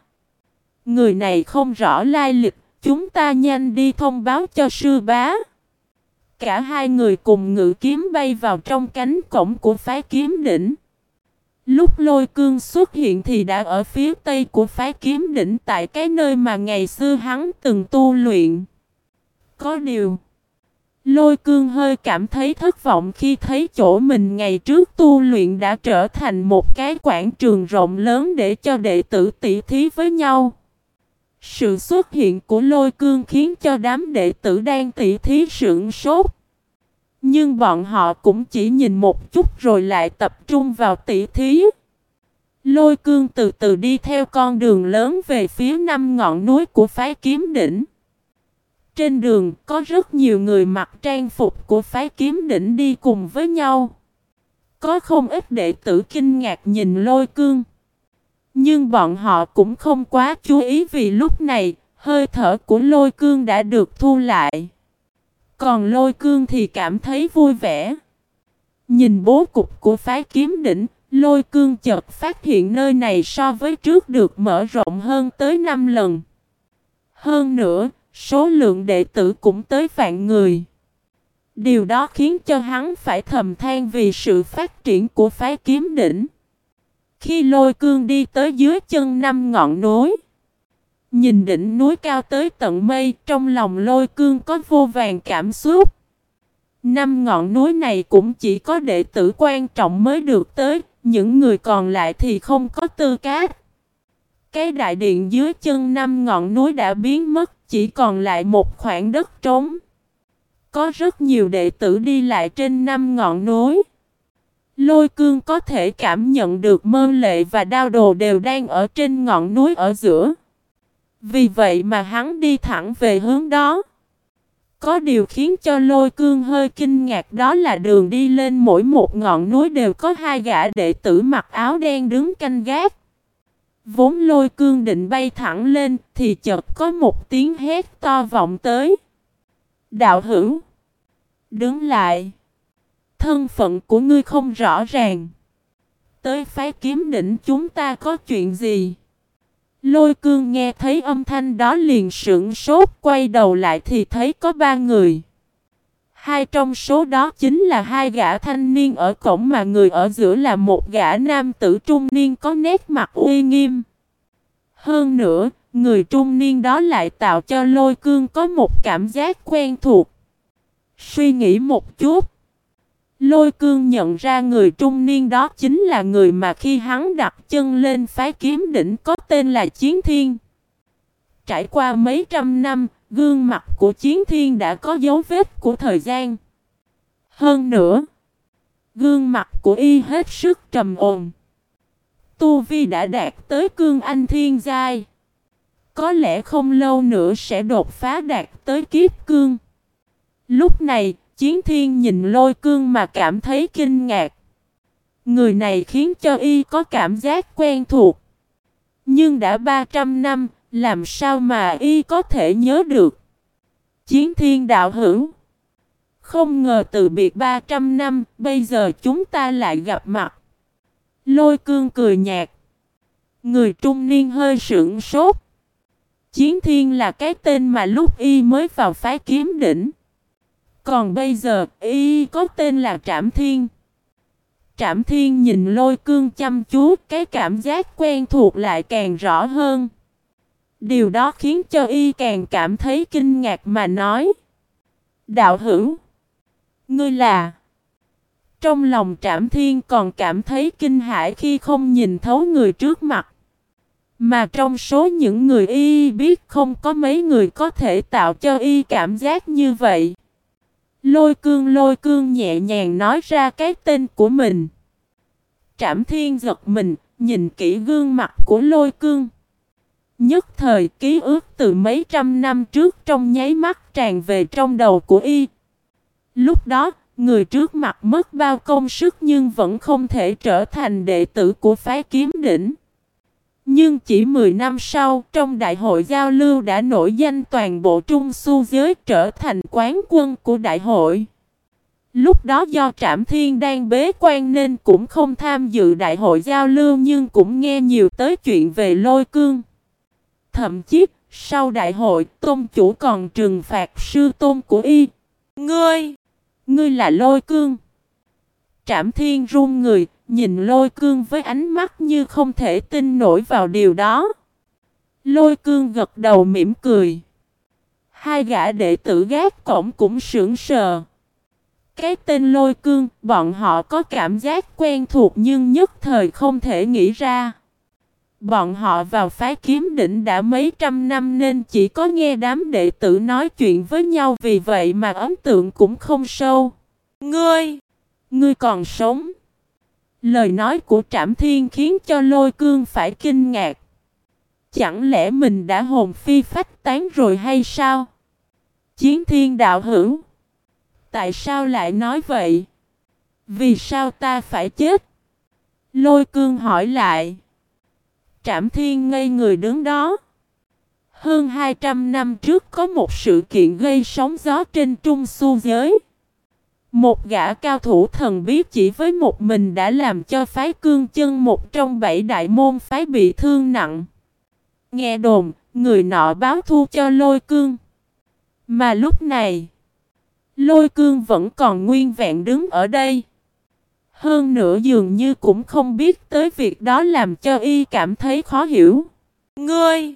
Người này không rõ lai lịch, chúng ta nhanh đi thông báo cho sư bá. Cả hai người cùng ngự kiếm bay vào trong cánh cổng của phái kiếm đỉnh. Lúc lôi cương xuất hiện thì đã ở phía tây của phái kiếm đỉnh tại cái nơi mà ngày xưa hắn từng tu luyện. Có điều, lôi cương hơi cảm thấy thất vọng khi thấy chỗ mình ngày trước tu luyện đã trở thành một cái quảng trường rộng lớn để cho đệ tử tỉ thí với nhau. Sự xuất hiện của lôi cương khiến cho đám đệ tử đang tỉ thí sửng sốt. Nhưng bọn họ cũng chỉ nhìn một chút rồi lại tập trung vào tỉ thí. Lôi cương từ từ đi theo con đường lớn về phía năm ngọn núi của phái kiếm đỉnh. Trên đường, có rất nhiều người mặc trang phục của phái kiếm đỉnh đi cùng với nhau. Có không ít đệ tử kinh ngạc nhìn lôi cương. Nhưng bọn họ cũng không quá chú ý vì lúc này, hơi thở của lôi cương đã được thu lại. Còn lôi cương thì cảm thấy vui vẻ. Nhìn bố cục của phái kiếm đỉnh, lôi cương chợt phát hiện nơi này so với trước được mở rộng hơn tới 5 lần. Hơn nữa, số lượng đệ tử cũng tới vạn người. Điều đó khiến cho hắn phải thầm than vì sự phát triển của phái kiếm đỉnh. Khi lôi cương đi tới dưới chân năm ngọn núi, nhìn đỉnh núi cao tới tận mây, trong lòng lôi cương có vô vàng cảm xúc. Năm ngọn núi này cũng chỉ có đệ tử quan trọng mới được tới, những người còn lại thì không có tư cách. Cái đại điện dưới chân năm ngọn núi đã biến mất, chỉ còn lại một khoảng đất trống. Có rất nhiều đệ tử đi lại trên năm ngọn núi. Lôi cương có thể cảm nhận được mơ lệ và đao đồ đều đang ở trên ngọn núi ở giữa. Vì vậy mà hắn đi thẳng về hướng đó. Có điều khiến cho lôi cương hơi kinh ngạc đó là đường đi lên mỗi một ngọn núi đều có hai gã đệ tử mặc áo đen đứng canh gác. Vốn lôi cương định bay thẳng lên thì chợt có một tiếng hét to vọng tới. Đạo hữu! Đứng lại! Thân phận của ngươi không rõ ràng. Tới phái kiếm đỉnh chúng ta có chuyện gì? Lôi cương nghe thấy âm thanh đó liền sững sốt quay đầu lại thì thấy có ba người. Hai trong số đó chính là hai gã thanh niên ở cổng mà người ở giữa là một gã nam tử trung niên có nét mặt uy nghiêm. Hơn nữa, người trung niên đó lại tạo cho lôi cương có một cảm giác quen thuộc. Suy nghĩ một chút. Lôi cương nhận ra người trung niên đó chính là người mà khi hắn đặt chân lên phái kiếm đỉnh có tên là Chiến Thiên. Trải qua mấy trăm năm, gương mặt của Chiến Thiên đã có dấu vết của thời gian. Hơn nữa, gương mặt của y hết sức trầm ổn. Tu Vi đã đạt tới cương anh thiên giai. Có lẽ không lâu nữa sẽ đột phá đạt tới kiếp cương. Lúc này, Chiến thiên nhìn lôi cương mà cảm thấy kinh ngạc. Người này khiến cho y có cảm giác quen thuộc. Nhưng đã 300 năm, làm sao mà y có thể nhớ được? Chiến thiên đạo hữu. Không ngờ từ biệt 300 năm, bây giờ chúng ta lại gặp mặt. Lôi cương cười nhạt. Người trung niên hơi sững sốt. Chiến thiên là cái tên mà lúc y mới vào phái kiếm đỉnh. Còn bây giờ, y có tên là Trảm Thiên. Trảm Thiên nhìn lôi cương chăm chú, cái cảm giác quen thuộc lại càng rõ hơn. Điều đó khiến cho y càng cảm thấy kinh ngạc mà nói. Đạo hữu, ngươi là... Trong lòng Trảm Thiên còn cảm thấy kinh hãi khi không nhìn thấu người trước mặt. Mà trong số những người y biết không có mấy người có thể tạo cho y cảm giác như vậy. Lôi cương lôi cương nhẹ nhàng nói ra cái tên của mình. Trảm thiên giật mình, nhìn kỹ gương mặt của lôi cương. Nhất thời ký ức từ mấy trăm năm trước trong nháy mắt tràn về trong đầu của y. Lúc đó, người trước mặt mất bao công sức nhưng vẫn không thể trở thành đệ tử của phái kiếm đỉnh. Nhưng chỉ 10 năm sau, trong đại hội giao lưu đã nổi danh toàn bộ trung su giới trở thành quán quân của đại hội. Lúc đó do Trạm Thiên đang bế quan nên cũng không tham dự đại hội giao lưu nhưng cũng nghe nhiều tới chuyện về lôi cương. Thậm chí, sau đại hội, tôn chủ còn trừng phạt sư tôn của y. Ngươi! Ngươi là lôi cương! Trạm Thiên run người, Nhìn lôi cương với ánh mắt như không thể tin nổi vào điều đó. Lôi cương gật đầu mỉm cười. Hai gã đệ tử gác cổng cũng sững sờ. Cái tên lôi cương, bọn họ có cảm giác quen thuộc nhưng nhất thời không thể nghĩ ra. Bọn họ vào phái kiếm đỉnh đã mấy trăm năm nên chỉ có nghe đám đệ tử nói chuyện với nhau vì vậy mà ấn tượng cũng không sâu. Ngươi! Ngươi còn sống! Lời nói của Trảm Thiên khiến cho lôi cương phải kinh ngạc. Chẳng lẽ mình đã hồn phi phách tán rồi hay sao? Chiến thiên đạo hữu. Tại sao lại nói vậy? Vì sao ta phải chết? Lôi cương hỏi lại. Trảm thiên ngây người đứng đó. Hơn 200 năm trước có một sự kiện gây sóng gió trên trung su giới. Một gã cao thủ thần bí chỉ với một mình đã làm cho phái cương chân một trong bảy đại môn phái bị thương nặng. Nghe đồn, người nọ báo thu cho lôi cương. Mà lúc này, lôi cương vẫn còn nguyên vẹn đứng ở đây. Hơn nữa dường như cũng không biết tới việc đó làm cho y cảm thấy khó hiểu. Ngươi,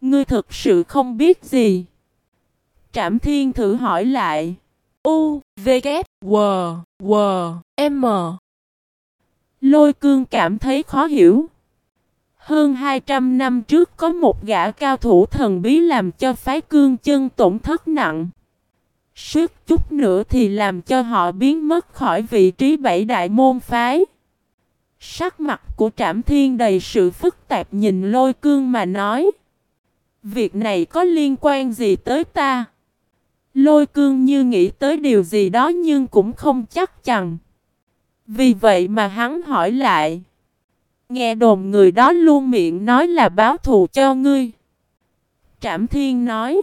ngươi thực sự không biết gì. Trảm thiên thử hỏi lại. U, V, K, W, W, M. Lôi cương cảm thấy khó hiểu. Hơn 200 năm trước có một gã cao thủ thần bí làm cho phái cương chân tổn thất nặng. Suốt chút nữa thì làm cho họ biến mất khỏi vị trí bảy đại môn phái. Sắc mặt của trảm thiên đầy sự phức tạp nhìn lôi cương mà nói. Việc này có liên quan gì tới ta? Lôi cương như nghĩ tới điều gì đó nhưng cũng không chắc chắn. Vì vậy mà hắn hỏi lại. Nghe đồn người đó luôn miệng nói là báo thù cho ngươi. Trảm thiên nói.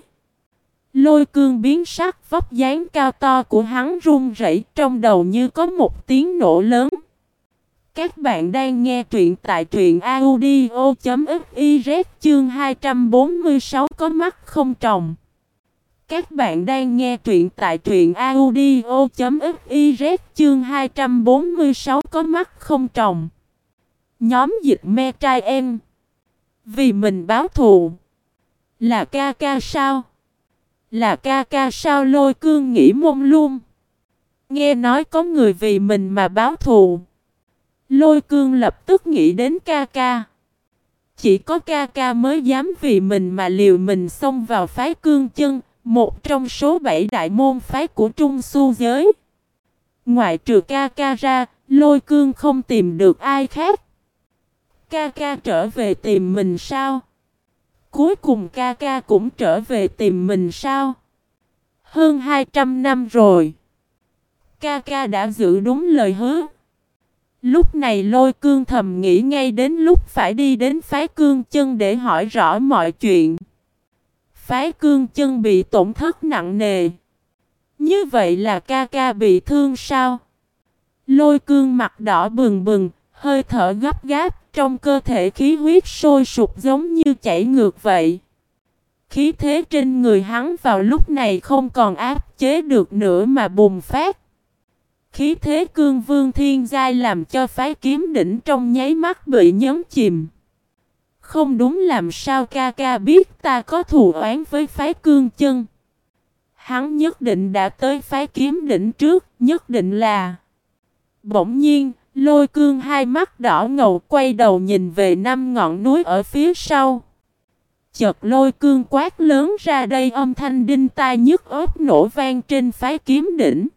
Lôi cương biến sắc, vóc dáng cao to của hắn run rẩy, trong đầu như có một tiếng nổ lớn. Các bạn đang nghe truyện tại truyện audio.fiz chương 246 có mắt không trồng. Các bạn đang nghe truyện tại truyện audio.fiz chương 246 có mắt không trồng. Nhóm dịch me trai em. Vì mình báo thù. Là ca ca sao? Là ca ca sao lôi cương nghĩ mông luôn. Nghe nói có người vì mình mà báo thù. Lôi cương lập tức nghĩ đến ca ca. Chỉ có ca ca mới dám vì mình mà liều mình xông vào phái cương chân, một trong số bảy đại môn phái của Trung Su giới. Ngoại trừ ca ca ra, lôi cương không tìm được ai khác. Ca ca trở về tìm mình sao? Cuối cùng ca ca cũng trở về tìm mình sao? Hơn 200 năm rồi. Ca ca đã giữ đúng lời hứa. Lúc này lôi cương thầm nghĩ ngay đến lúc phải đi đến phái cương chân để hỏi rõ mọi chuyện. Phái cương chân bị tổn thất nặng nề. Như vậy là ca ca bị thương sao? Lôi cương mặt đỏ bừng bừng, hơi thở gấp gáp, trong cơ thể khí huyết sôi sụp giống như chảy ngược vậy. Khí thế trên người hắn vào lúc này không còn áp chế được nữa mà bùng phát. Khí thế cương vương thiên giai làm cho phái kiếm đỉnh trong nháy mắt bị nhấn chìm. Không đúng làm sao ca ca biết ta có thù oán với phái cương chân. Hắn nhất định đã tới phái kiếm đỉnh trước, nhất định là... Bỗng nhiên, lôi cương hai mắt đỏ ngầu quay đầu nhìn về năm ngọn núi ở phía sau. Chợt lôi cương quát lớn ra đây âm thanh đinh tai nhức ớt nổ vang trên phái kiếm đỉnh.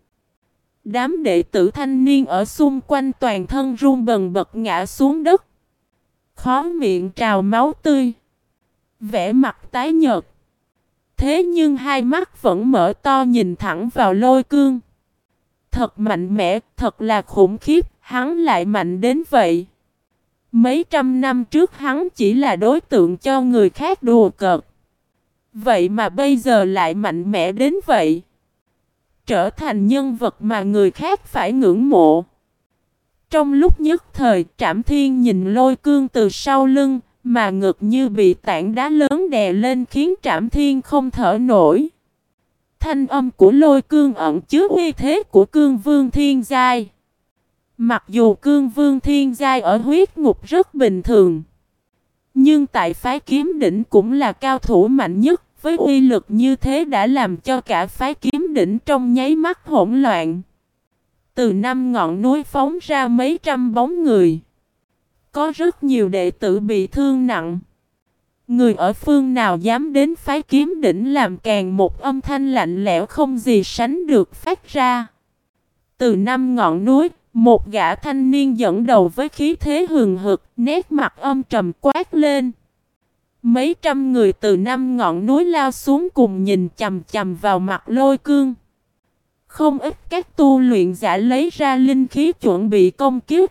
Đám đệ tử thanh niên ở xung quanh toàn thân run bần bật ngã xuống đất. Khó miệng trào máu tươi. Vẽ mặt tái nhợt. Thế nhưng hai mắt vẫn mở to nhìn thẳng vào lôi cương. Thật mạnh mẽ, thật là khủng khiếp, hắn lại mạnh đến vậy. Mấy trăm năm trước hắn chỉ là đối tượng cho người khác đùa cợt. Vậy mà bây giờ lại mạnh mẽ đến vậy. Trở thành nhân vật mà người khác phải ngưỡng mộ. Trong lúc nhất thời trảm thiên nhìn lôi cương từ sau lưng, mà ngực như bị tảng đá lớn đè lên khiến trảm thiên không thở nổi. Thanh âm của lôi cương ẩn chứa uy thế của cương vương thiên giai. Mặc dù cương vương thiên giai ở huyết ngục rất bình thường. Nhưng tại phái kiếm đỉnh cũng là cao thủ mạnh nhất. Với uy lực như thế đã làm cho cả phái kiếm đỉnh trong nháy mắt hỗn loạn. Từ năm ngọn núi phóng ra mấy trăm bóng người. Có rất nhiều đệ tử bị thương nặng. Người ở phương nào dám đến phái kiếm đỉnh làm càng một âm thanh lạnh lẽo không gì sánh được phát ra. Từ năm ngọn núi, một gã thanh niên dẫn đầu với khí thế hừng hực, nét mặt âm trầm quát lên. Mấy trăm người từ năm ngọn núi lao xuống cùng nhìn chầm chầm vào mặt lôi cương. Không ít các tu luyện giả lấy ra linh khí chuẩn bị công kiếp.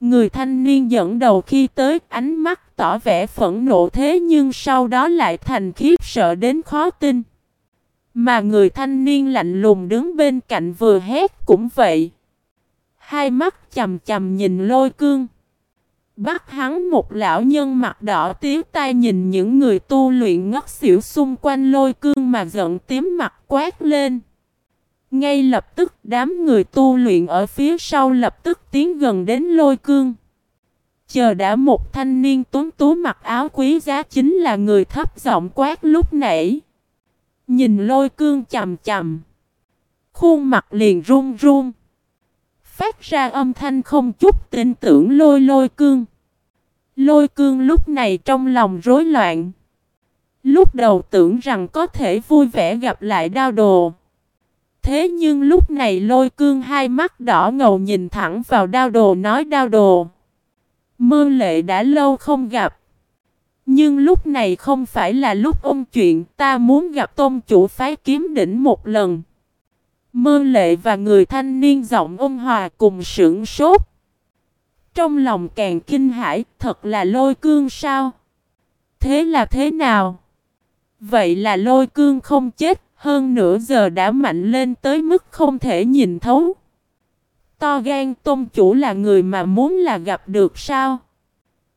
Người thanh niên dẫn đầu khi tới, ánh mắt tỏ vẻ phẫn nộ thế nhưng sau đó lại thành khiếp sợ đến khó tin. Mà người thanh niên lạnh lùng đứng bên cạnh vừa hét cũng vậy. Hai mắt chầm chầm nhìn lôi cương. Bắt hắn một lão nhân mặt đỏ tiếu tai nhìn những người tu luyện ngất xỉu xung quanh lôi cương mà giận tím mặt quát lên. Ngay lập tức, đám người tu luyện ở phía sau lập tức tiến gần đến lôi cương. Chờ đã một thanh niên tuấn tú mặc áo quý giá chính là người thấp giọng quát lúc nãy. Nhìn lôi cương chầm chầm. Khuôn mặt liền run run. Phát ra âm thanh không chút tin tưởng lôi lôi cương. Lôi cương lúc này trong lòng rối loạn. Lúc đầu tưởng rằng có thể vui vẻ gặp lại đao đồ. Thế nhưng lúc này lôi cương hai mắt đỏ ngầu nhìn thẳng vào đao đồ nói đao đồ. Mơ lệ đã lâu không gặp. Nhưng lúc này không phải là lúc ôn chuyện ta muốn gặp tôn chủ phái kiếm đỉnh một lần. Mơ lệ và người thanh niên giọng ôn hòa cùng sững sốt. Trong lòng càng kinh hãi, thật là lôi cương sao? Thế là thế nào? Vậy là lôi cương không chết, hơn nửa giờ đã mạnh lên tới mức không thể nhìn thấu. To gan tôn chủ là người mà muốn là gặp được sao?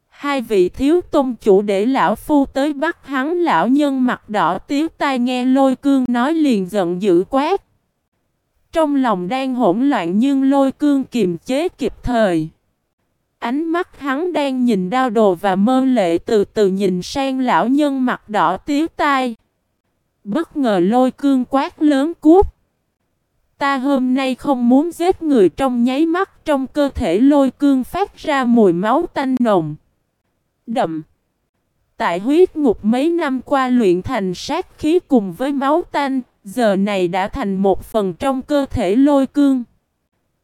Hai vị thiếu tôn chủ để lão phu tới bắt hắn, lão nhân mặt đỏ tiếu tai nghe lôi cương nói liền giận dữ quát. Trong lòng đang hỗn loạn nhưng lôi cương kiềm chế kịp thời. Ánh mắt hắn đang nhìn đao đồ và mơ lệ từ từ nhìn sang lão nhân mặt đỏ tiếu tai. Bất ngờ lôi cương quát lớn cút. Ta hôm nay không muốn giết người trong nháy mắt trong cơ thể lôi cương phát ra mùi máu tanh nồng. Đậm. Tại huyết ngục mấy năm qua luyện thành sát khí cùng với máu tanh, giờ này đã thành một phần trong cơ thể lôi cương.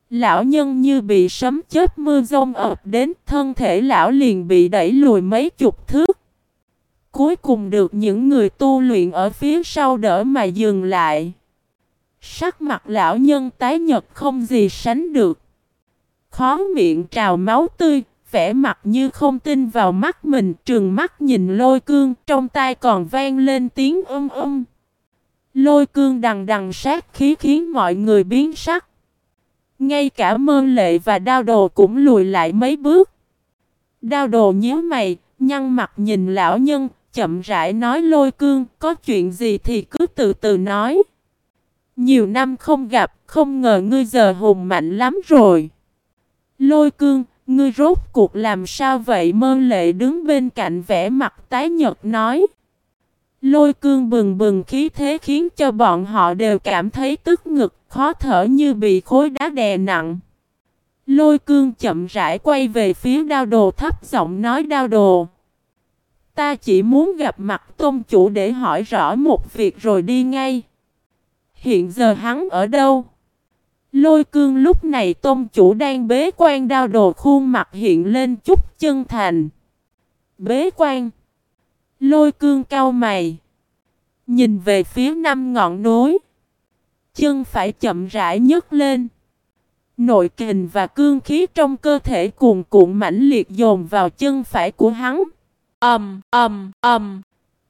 Lão nhân như bị sấm chết mưa rông ập đến, thân thể lão liền bị đẩy lùi mấy chục thước. Cuối cùng được những người tu luyện ở phía sau đỡ mà dừng lại. Sắc mặt lão nhân tái nhật không gì sánh được. Khó miệng trào máu tươi, vẻ mặt như không tin vào mắt mình, trừng mắt nhìn lôi cương, trong tai còn vang lên tiếng âm âm. Lôi cương đằng đằng sát khí khiến mọi người biến sắc. Ngay cả mơ lệ và đao đồ cũng lùi lại mấy bước. Đao đồ nhíu mày, nhăn mặt nhìn lão nhân, chậm rãi nói lôi cương, có chuyện gì thì cứ từ từ nói. Nhiều năm không gặp, không ngờ ngươi giờ hùng mạnh lắm rồi. Lôi cương, ngươi rốt cuộc làm sao vậy mơ lệ đứng bên cạnh vẻ mặt tái nhật nói. Lôi cương bừng bừng khí thế khiến cho bọn họ đều cảm thấy tức ngực, khó thở như bị khối đá đè nặng. Lôi cương chậm rãi quay về phía đao đồ thấp giọng nói đao đồ. Ta chỉ muốn gặp mặt tôn chủ để hỏi rõ một việc rồi đi ngay. Hiện giờ hắn ở đâu? Lôi cương lúc này tôn chủ đang bế quan đao đồ khuôn mặt hiện lên chút chân thành. Bế quan. Lôi cương cau mày. Nhìn về phía năm ngọn núi. Chân phải chậm rãi nhấc lên. Nội kình và cương khí trong cơ thể cuồn cuộn mãnh liệt dồn vào chân phải của hắn. Ầm, ầm, ầm.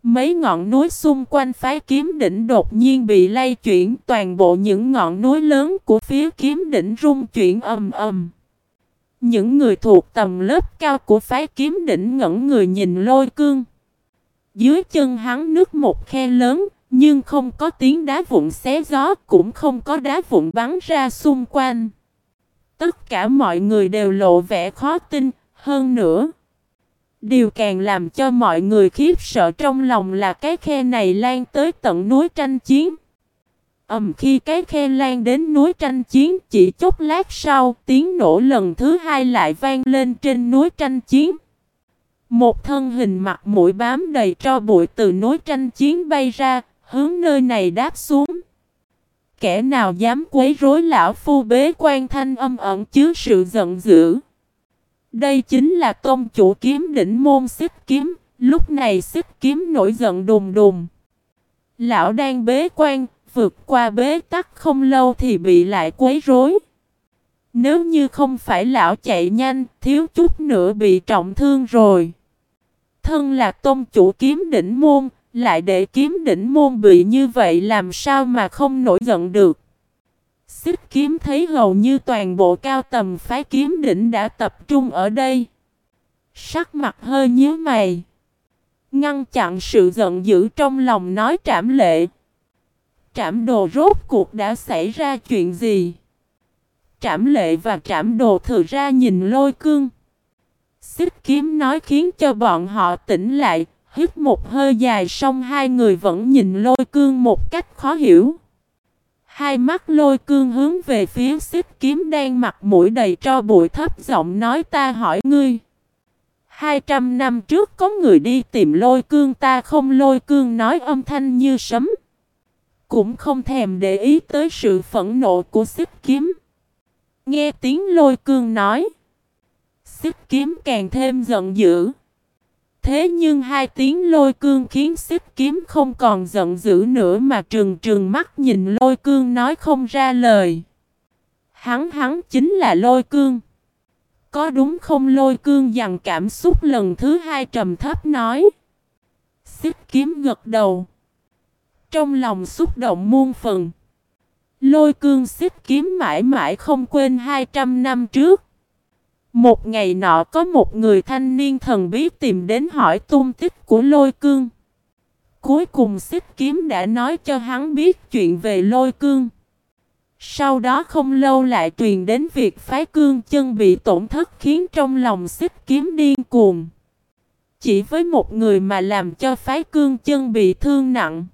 Mấy ngọn núi xung quanh phái kiếm đỉnh đột nhiên bị lay chuyển, toàn bộ những ngọn núi lớn của phía kiếm đỉnh rung chuyển ầm ầm. Những người thuộc tầm lớp cao của phái kiếm đỉnh ngẩn người nhìn lôi cương. Dưới chân hắn nước một khe lớn, nhưng không có tiếng đá vụn xé gió, cũng không có đá vụn bắn ra xung quanh. Tất cả mọi người đều lộ vẻ khó tin, hơn nữa. Điều càng làm cho mọi người khiếp sợ trong lòng là cái khe này lan tới tận núi tranh chiến. Ầm khi cái khe lan đến núi tranh chiến chỉ chốc lát sau tiếng nổ lần thứ hai lại vang lên trên núi tranh chiến. Một thân hình mặt mũi bám đầy tro bụi từ núi tranh chiến bay ra, hướng nơi này đáp xuống. kẻ nào dám quấy rối lão phu bế quan thanh âm ẩn chứa sự giận dữ. Đây chính là tôn chủ kiếm đỉnh môn xích kiếm, lúc này xích kiếm nổi giận đùng đùng. Lão đang bế quan, vượt qua bế tắc không lâu thì bị lại quấy rối. Nếu như không phải lão chạy nhanh, thiếu chút nữa bị trọng thương rồi. Thân là tôn chủ kiếm đỉnh môn, lại để kiếm đỉnh môn bị như vậy làm sao mà không nổi giận được. Xích kiếm thấy hầu như toàn bộ cao tầm phái kiếm đỉnh đã tập trung ở đây. Sắc mặt hơi nhíu mày. Ngăn chặn sự giận dữ trong lòng nói trảm lệ. Trảm đồ rốt cuộc đã xảy ra chuyện gì? Trảm lệ và trảm đồ thừa ra nhìn lôi cương. Xích kiếm nói khiến cho bọn họ tỉnh lại, hít một hơi dài xong hai người vẫn nhìn lôi cương một cách khó hiểu. Hai mắt lôi cương hướng về phía xích kiếm đang mặt mũi đầy tro bụi thấp giọng nói ta hỏi ngươi. Hai trăm năm trước có người đi tìm lôi cương, ta không lôi cương nói âm thanh như sấm. Cũng không thèm để ý tới sự phẫn nộ của xích kiếm. Nghe tiếng lôi cương nói. Xích kiếm càng thêm giận dữ. Thế nhưng hai tiếng lôi cương khiến xích kiếm không còn giận dữ nữa mà trừng trừng mắt nhìn lôi cương nói không ra lời. Hắn hắn chính là lôi cương. Có đúng không lôi cương dằn cảm xúc lần thứ hai trầm thấp nói. Xích kiếm gật đầu. Trong lòng xúc động muôn phần. Lôi cương xích kiếm mãi mãi không quên 200 năm trước. Một ngày nọ có một người thanh niên thần bí tìm đến hỏi tung tích của lôi cương. Cuối cùng xích kiếm đã nói cho hắn biết chuyện về lôi cương. Sau đó không lâu lại truyền đến việc phái cương chân bị tổn thất khiến trong lòng xích kiếm điên cuồng. Chỉ với một người mà làm cho phái cương chân bị thương nặng.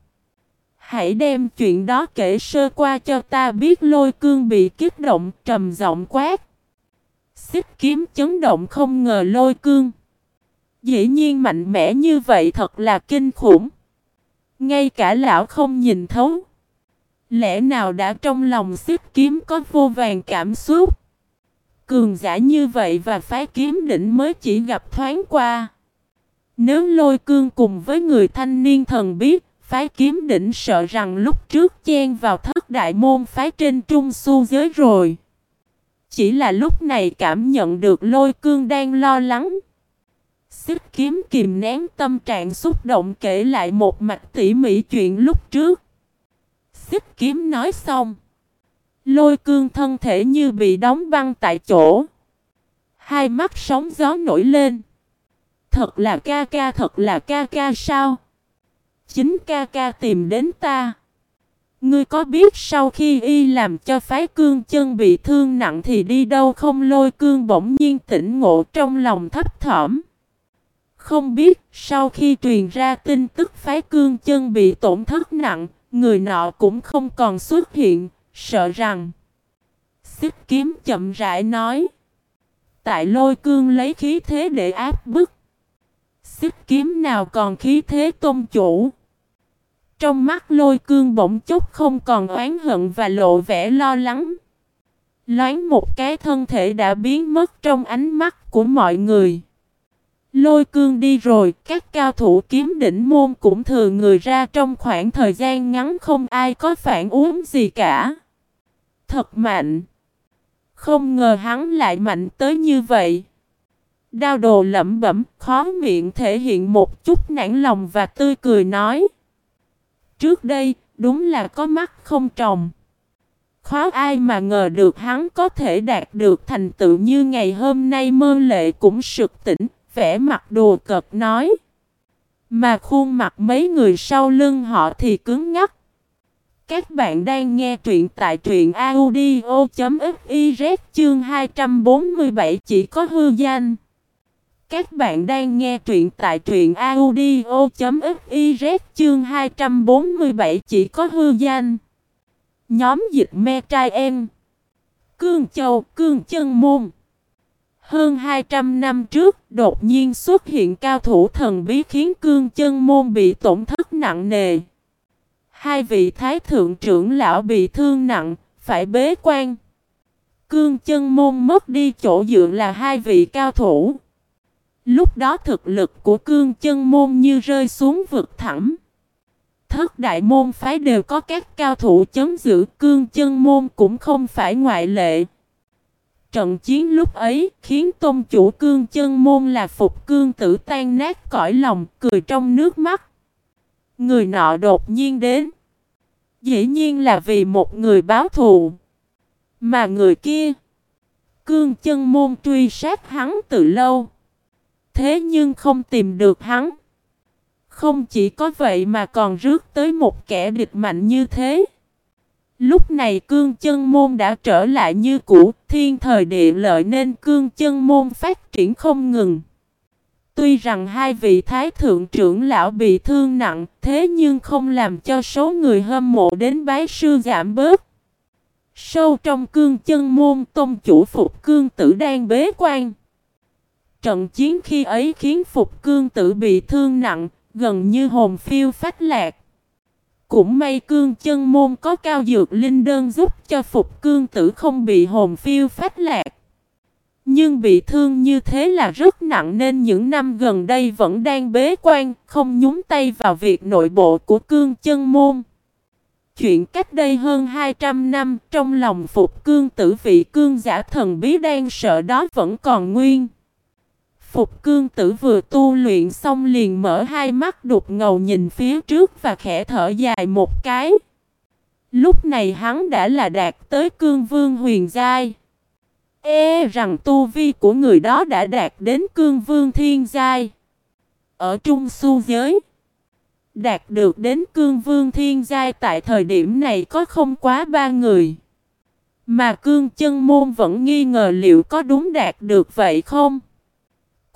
Hãy đem chuyện đó kể sơ qua cho ta biết lôi cương bị kích động trầm giọng quát. Xích kiếm chấn động không ngờ lôi cương. Dĩ nhiên mạnh mẽ như vậy thật là kinh khủng. Ngay cả lão không nhìn thấu. Lẽ nào đã trong lòng xích kiếm có vô vàng cảm xúc. Cường giả như vậy và phái kiếm đỉnh mới chỉ gặp thoáng qua. Nếu lôi cương cùng với người thanh niên thần biết, phái kiếm đỉnh sợ rằng lúc trước chen vào thất đại môn phái trên trung su giới rồi. Chỉ là lúc này cảm nhận được lôi cương đang lo lắng. Xích kiếm kìm nén tâm trạng xúc động kể lại một mạch tỉ mỉ chuyện lúc trước. Xích kiếm nói xong. Lôi cương thân thể như bị đóng băng tại chỗ. Hai mắt sóng gió nổi lên. Thật là ca ca, thật là ca ca sao? Chính ca ca tìm đến ta. Ngươi có biết sau khi y làm cho phái cương chân bị thương nặng thì đi đâu không lôi cương bỗng nhiên tỉnh ngộ trong lòng thấp thỏm. Không biết sau khi truyền ra tin tức phái cương chân bị tổn thất nặng, người nọ cũng không còn xuất hiện, sợ rằng. Xích kiếm chậm rãi nói. Tại lôi cương lấy khí thế để áp bức. Xích kiếm nào còn khí thế tôn chủ. Trong mắt lôi cương bỗng chốc không còn oán hận và lộ vẻ lo lắng. Loáng một cái thân thể đã biến mất trong ánh mắt của mọi người. Lôi cương đi rồi, các cao thủ kiếm đỉnh môn cũng thừa người ra trong khoảng thời gian ngắn không ai có phản ứng gì cả. Thật mạnh. Không ngờ hắn lại mạnh tới như vậy. Đao đồ lẩm bẩm, khó miệng thể hiện một chút nản lòng và tươi cười nói. Trước đây, đúng là có mắt không trồng. Khó ai mà ngờ được hắn có thể đạt được thành tựu như ngày hôm nay mơ lệ cũng sực tỉnh, vẻ mặt đùa cợt nói. Mà khuôn mặt mấy người sau lưng họ thì cứng ngắc. Các bạn đang nghe truyện tại truyện audio.fiz chương 247 chỉ có hư danh. Các bạn đang nghe truyện tại truyện audio.fiz chương 247 chỉ có hư danh. Nhóm dịch me trai em. Cương Châu, Cương Chân Môn. Hơn 200 năm trước, đột nhiên xuất hiện cao thủ thần bí khiến cương chân môn bị tổn thất nặng nề. Hai vị thái thượng trưởng lão bị thương nặng, phải bế quan. Cương chân môn mất đi chỗ dựa là hai vị cao thủ. Lúc đó thực lực của cương chân môn như rơi xuống vực thẳm. Thất đại môn phái đều có các cao thủ chấn giữ cương chân môn cũng không phải ngoại lệ. Trận chiến lúc ấy khiến tôn chủ cương chân môn là phục cương tử tan nát cõi lòng, cười trong nước mắt. Người nọ đột nhiên đến. Dĩ nhiên là vì một người báo thù. Mà người kia, cương chân môn truy sát hắn từ lâu. Thế nhưng không tìm được hắn. Không chỉ có vậy mà còn rước tới một kẻ địch mạnh như thế. Lúc này cương chân môn đã trở lại như cũ, thiên thời địa lợi nên cương chân môn phát triển không ngừng. Tuy rằng hai vị thái thượng trưởng lão bị thương nặng, thế nhưng không làm cho số người hâm mộ đến bái sư giảm bớt. Sâu trong cương chân môn tôn chủ phục cương tử đang bế quan. Trận chiến khi ấy khiến phục cương tử bị thương nặng, gần như hồn phiêu phách lạc. Cũng may cương chân môn có cao dược linh đơn giúp cho phục cương tử không bị hồn phiêu phách lạc. Nhưng bị thương như thế là rất nặng nên những năm gần đây vẫn đang bế quan, không nhúng tay vào việc nội bộ của cương chân môn. Chuyện cách đây hơn 200 năm, trong lòng phục cương tử vị cương giả thần bí đang sợ đó vẫn còn nguyên. Phục cương tử vừa tu luyện xong liền mở hai mắt đục ngầu nhìn phía trước và khẽ thở dài một cái. Lúc này hắn đã là đạt tới cương vương huyền giai. Ê rằng tu vi của người đó đã đạt đến cương vương thiên giai. Ở trung su giới. Đạt được đến cương vương thiên giai tại thời điểm này có không quá ba người. Mà cương chân môn vẫn nghi ngờ liệu có đúng đạt được vậy không?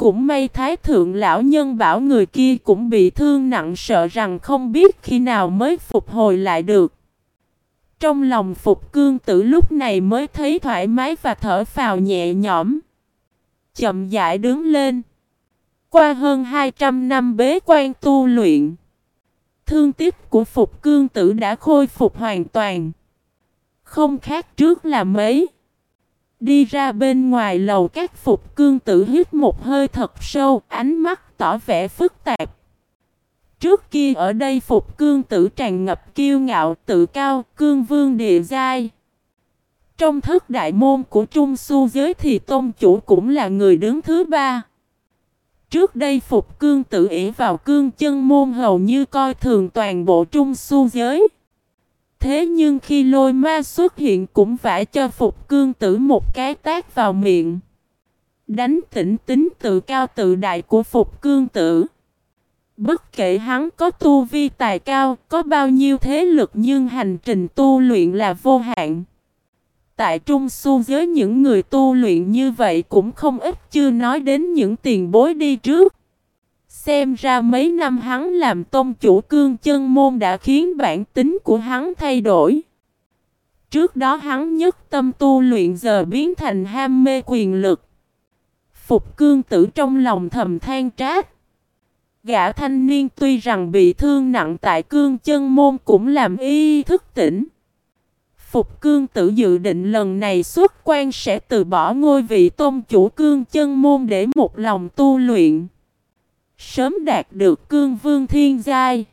Cũng may thái thượng lão nhân bảo người kia cũng bị thương nặng sợ rằng không biết khi nào mới phục hồi lại được. Trong lòng phục cương tử lúc này mới thấy thoải mái và thở phào nhẹ nhõm. Chậm dại đứng lên. Qua hơn 200 năm bế quan tu luyện. Thương tiếc của phục cương tử đã khôi phục hoàn toàn. Không khác trước là mấy. Đi ra bên ngoài lầu các phục cương tử hít một hơi thật sâu, ánh mắt tỏ vẻ phức tạp. Trước kia ở đây phục cương tử tràn ngập kiêu ngạo tự cao, cương vương địa giai. Trong thức đại môn của Trung Su giới thì tôn chủ cũng là người đứng thứ ba. Trước đây phục cương tử ỉ vào cương chân môn hầu như coi thường toàn bộ Trung Su giới. Thế nhưng khi lôi ma xuất hiện cũng phải cho phục cương tử một cái tác vào miệng. Đánh tỉnh tính tự cao tự đại của phục cương tử. Bất kể hắn có tu vi tài cao, có bao nhiêu thế lực nhưng hành trình tu luyện là vô hạn. Tại trung su giới những người tu luyện như vậy cũng không ít chưa nói đến những tiền bối đi trước. Xem ra mấy năm hắn làm tôn chủ cương chân môn đã khiến bản tính của hắn thay đổi. Trước đó hắn nhất tâm tu luyện giờ biến thành ham mê quyền lực. Phục cương tử trong lòng thầm than trát. Gã thanh niên tuy rằng bị thương nặng tại cương chân môn cũng làm y thức tỉnh. Phục cương tử dự định lần này xuất quan sẽ từ bỏ ngôi vị tôn chủ cương chân môn để một lòng tu luyện. Sớm đạt được cương vương thiên giai.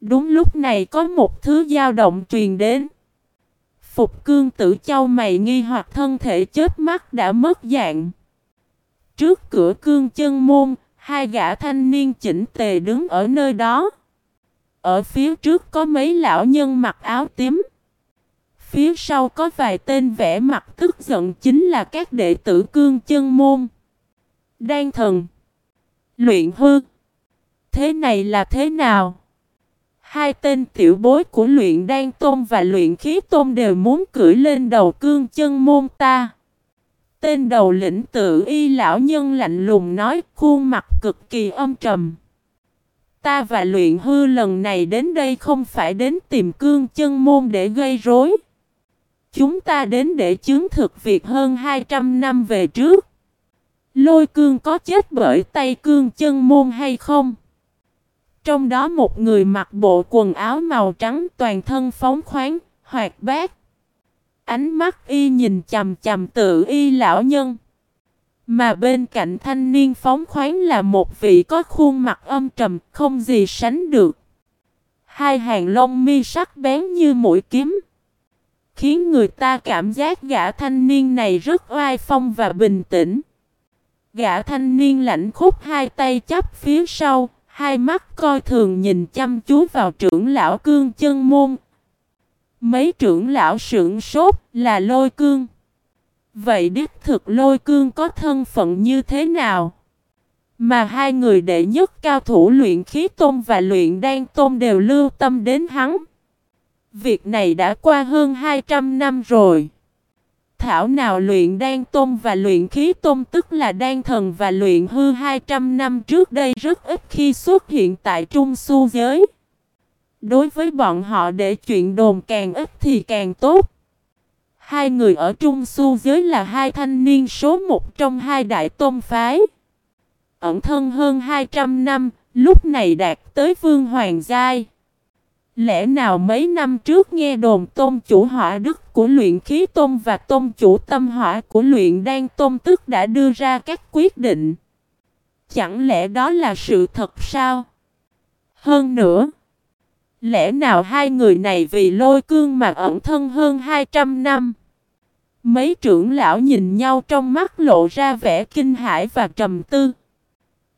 Đúng lúc này có một thứ dao động truyền đến. Phục cương tử châu mày nghi hoặc thân thể chết mắt đã mất dạng. Trước cửa cương chân môn, hai gã thanh niên chỉnh tề đứng ở nơi đó. Ở phía trước có mấy lão nhân mặc áo tím. Phía sau có vài tên vẽ mặt tức giận chính là các đệ tử cương chân môn. Đan thần. Luyện hư. Thế này là thế nào? Hai tên tiểu bối của luyện đan tôn và luyện khí tôn đều muốn cưỡi lên đầu cương chân môn ta. Tên đầu lĩnh tự y lão nhân lạnh lùng nói, khuôn mặt cực kỳ âm trầm. Ta và luyện hư lần này đến đây không phải đến tìm cương chân môn để gây rối. Chúng ta đến để chứng thực việc hơn 200 năm về trước. Lôi cương có chết bởi tay cương chân môn hay không? Trong đó một người mặc bộ quần áo màu trắng toàn thân phóng khoáng, hoạt bát. Ánh mắt y nhìn chầm chầm tự y lão nhân. Mà bên cạnh thanh niên phóng khoáng là một vị có khuôn mặt âm trầm, không gì sánh được. Hai hàng lông mi sắc bén như mũi kiếm. Khiến người ta cảm giác gã thanh niên này rất oai phong và bình tĩnh. Gã thanh niên lạnh khúc hai tay chắp phía sau, hai mắt coi thường nhìn chăm chú vào trưởng lão cương chân môn. Mấy trưởng lão sưởng sốt là lôi cương. Vậy đích thực lôi cương có thân phận như thế nào? Mà hai người đệ nhất cao thủ luyện khí tôn và luyện đan tôn đều lưu tâm đến hắn. Việc này đã qua hơn 200 năm rồi. Thảo nào luyện đan tôm và luyện khí tôm tức là đan thần và luyện hư 200 năm trước đây rất ít khi xuất hiện tại trung su giới. Đối với bọn họ để chuyện đồn càng ít thì càng tốt. Hai người ở trung su giới là hai thanh niên số một trong hai đại tôn phái. Ẩn thân hơn 200 năm, lúc này đạt tới vương hoàng giai. Lẽ nào mấy năm trước nghe đồn tôn chủ hỏa đức của luyện khí tôn và tôn chủ tâm hỏa của luyện đan tôn tức đã đưa ra các quyết định. Chẳng lẽ đó là sự thật sao? Hơn nữa, lẽ nào hai người này vì lôi cương mà ẩn thân hơn 200 năm? Mấy trưởng lão nhìn nhau trong mắt lộ ra vẻ kinh hãi và trầm tư.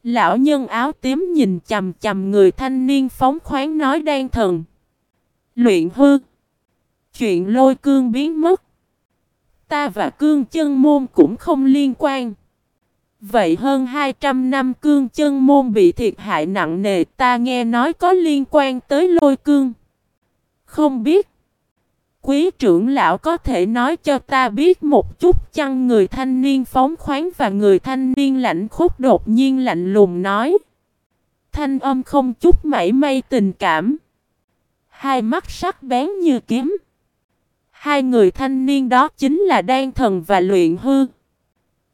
Lão nhân áo tím nhìn chầm chầm người thanh niên phóng khoáng nói đan thần. Luyện hư. Chuyện lôi cương biến mất. Ta và cương chân môn cũng không liên quan. Vậy hơn 200 năm cương chân môn bị thiệt hại nặng nề, ta nghe nói có liên quan tới lôi cương. Không biết. Quý trưởng lão có thể nói cho ta biết một chút chăng người thanh niên phóng khoáng và người thanh niên lạnh khúc đột nhiên lạnh lùng nói. Thanh âm không chút mảy may tình cảm. Hai mắt sắc bén như kiếm. Hai người thanh niên đó chính là đan thần và luyện hư.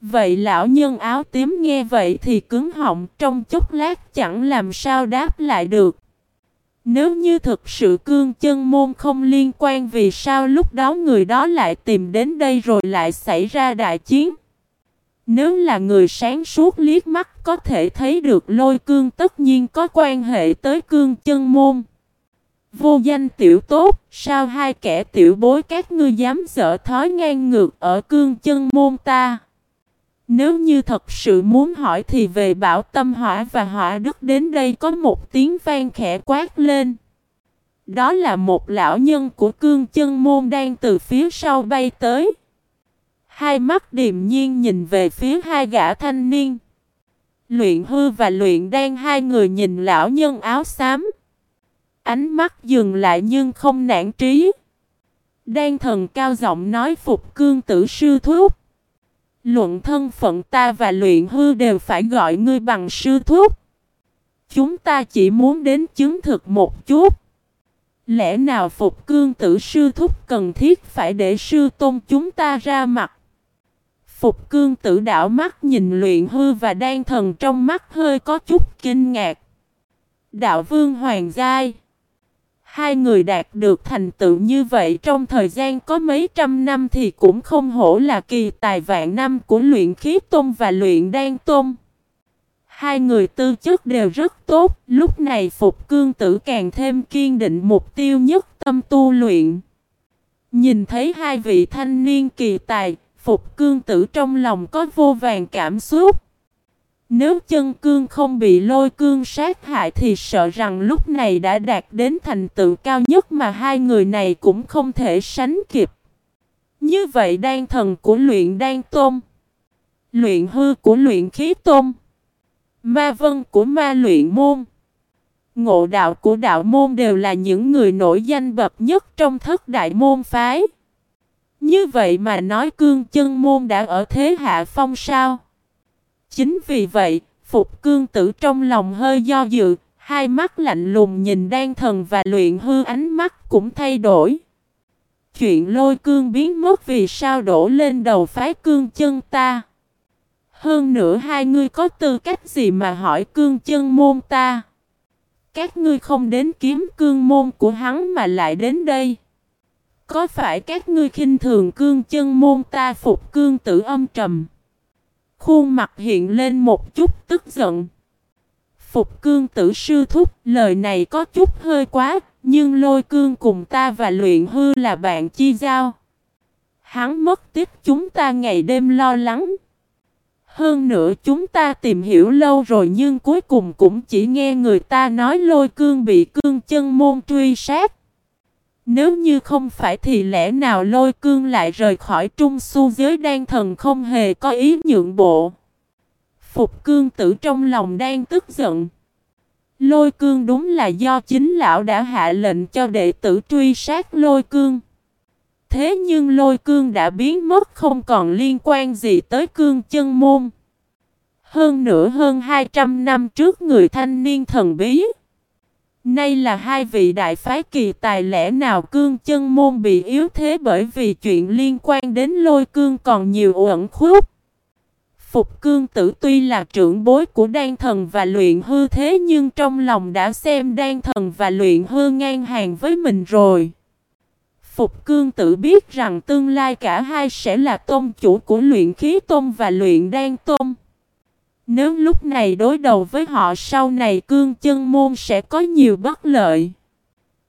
Vậy lão nhân áo tím nghe vậy thì cứng họng, trong chốc lát chẳng làm sao đáp lại được. Nếu như thực sự cương chân môn không liên quan vì sao lúc đó người đó lại tìm đến đây rồi lại xảy ra đại chiến. Nếu là người sáng suốt liếc mắt có thể thấy được lôi cương tất nhiên có quan hệ tới cương chân môn. Vô danh tiểu tốt, sao hai kẻ tiểu bối các ngươi dám dở thói ngang ngược ở cương chân môn ta? Nếu như thật sự muốn hỏi thì về bảo tâm hỏa và hỏa đức đến đây có một tiếng vang khẽ quát lên. Đó là một lão nhân của cương chân môn đang từ phía sau bay tới. Hai mắt điềm nhiên nhìn về phía hai gã thanh niên. Luyện hư và luyện đan hai người nhìn lão nhân áo xám. Ánh mắt dừng lại nhưng không nản trí. Đan thần cao giọng nói phục cương tử sư thúc. Luận thân phận ta và luyện hư đều phải gọi ngươi bằng sư thúc. Chúng ta chỉ muốn đến chứng thực một chút. Lẽ nào phục cương tử sư thúc cần thiết phải để sư tôn chúng ta ra mặt? Phục cương tử đảo mắt nhìn luyện hư và đan thần trong mắt hơi có chút kinh ngạc. Đạo vương hoàng giai. Hai người đạt được thành tựu như vậy trong thời gian có mấy trăm năm thì cũng không hổ là kỳ tài vạn năm của luyện khí tôn và luyện đan tôn. Hai người tư chất đều rất tốt, lúc này Phục Cương Tử càng thêm kiên định mục tiêu nhất tâm tu luyện. Nhìn thấy hai vị thanh niên kỳ tài, Phục Cương Tử trong lòng có vô vàng cảm xúc. Nếu chân cương không bị lôi cương sát hại thì sợ rằng lúc này đã đạt đến thành tựu cao nhất mà hai người này cũng không thể sánh kịp. Như vậy đan thần của luyện đan tôm, luyện hư của luyện khí tôm, ma vân của ma luyện môn, ngộ đạo của đạo môn đều là những người nổi danh bậc nhất trong thất đại môn phái. Như vậy mà nói cương chân môn đã ở thế hạ phong sao? Chính vì vậy, Phục Cương Tử trong lòng hơi do dự, hai mắt lạnh lùng nhìn đan thần và luyện hư ánh mắt cũng thay đổi. Chuyện lôi cương biến mất vì sao đổ lên đầu phái cương chân ta. Hơn nữa hai ngươi có tư cách gì mà hỏi cương chân môn ta. Các ngươi không đến kiếm cương môn của hắn mà lại đến đây. Có phải các ngươi khinh thường cương chân môn ta phục cương tử âm trầm? Khuôn mặt hiện lên một chút tức giận. Phục cương tử sư thúc, lời này có chút hơi quá, nhưng lôi cương cùng ta và luyện hư là bạn chi giao. Hắn mất tiếp chúng ta ngày đêm lo lắng. Hơn nữa chúng ta tìm hiểu lâu rồi nhưng cuối cùng cũng chỉ nghe người ta nói lôi cương bị cương chân môn truy sát. Nếu như không phải thì lẽ nào lôi cương lại rời khỏi trung su giới đan thần không hề có ý nhượng bộ. Phục cương tử trong lòng đang tức giận. Lôi cương đúng là do chính lão đã hạ lệnh cho đệ tử truy sát lôi cương. Thế nhưng lôi cương đã biến mất không còn liên quan gì tới cương chân môn. Hơn nữa hơn 200 năm trước người thanh niên thần bí. Nay là hai vị đại phái kỳ tài lẽ nào cương chân môn bị yếu thế bởi vì chuyện liên quan đến lôi cương còn nhiều uẩn khúc. Phục cương tử tuy là trưởng bối của đan thần và luyện hư thế nhưng trong lòng đã xem đan thần và luyện hư ngang hàng với mình rồi. Phục cương tử biết rằng tương lai cả hai sẽ là tôn chủ của luyện khí tôn và luyện đan tôn. Nếu lúc này đối đầu với họ sau này cương chân môn sẽ có nhiều bất lợi.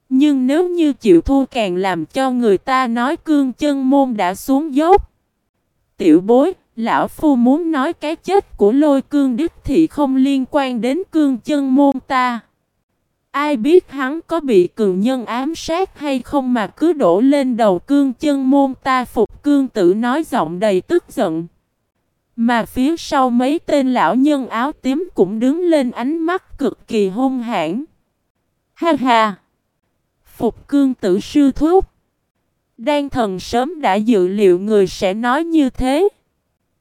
Nhưng nếu như chịu thua càng làm cho người ta nói cương chân môn đã xuống dốc. Tiểu bối, lão phu muốn nói cái chết của lôi cương đức thì không liên quan đến cương chân môn ta. Ai biết hắn có bị cường nhân ám sát hay không mà cứ đổ lên đầu cương chân môn ta phục cương tử nói giọng đầy tức giận. Mà phía sau mấy tên lão nhân áo tím cũng đứng lên ánh mắt cực kỳ hung hãn. Ha ha! Phục cương tử sư thúc. Đan thần sớm đã dự liệu người sẽ nói như thế.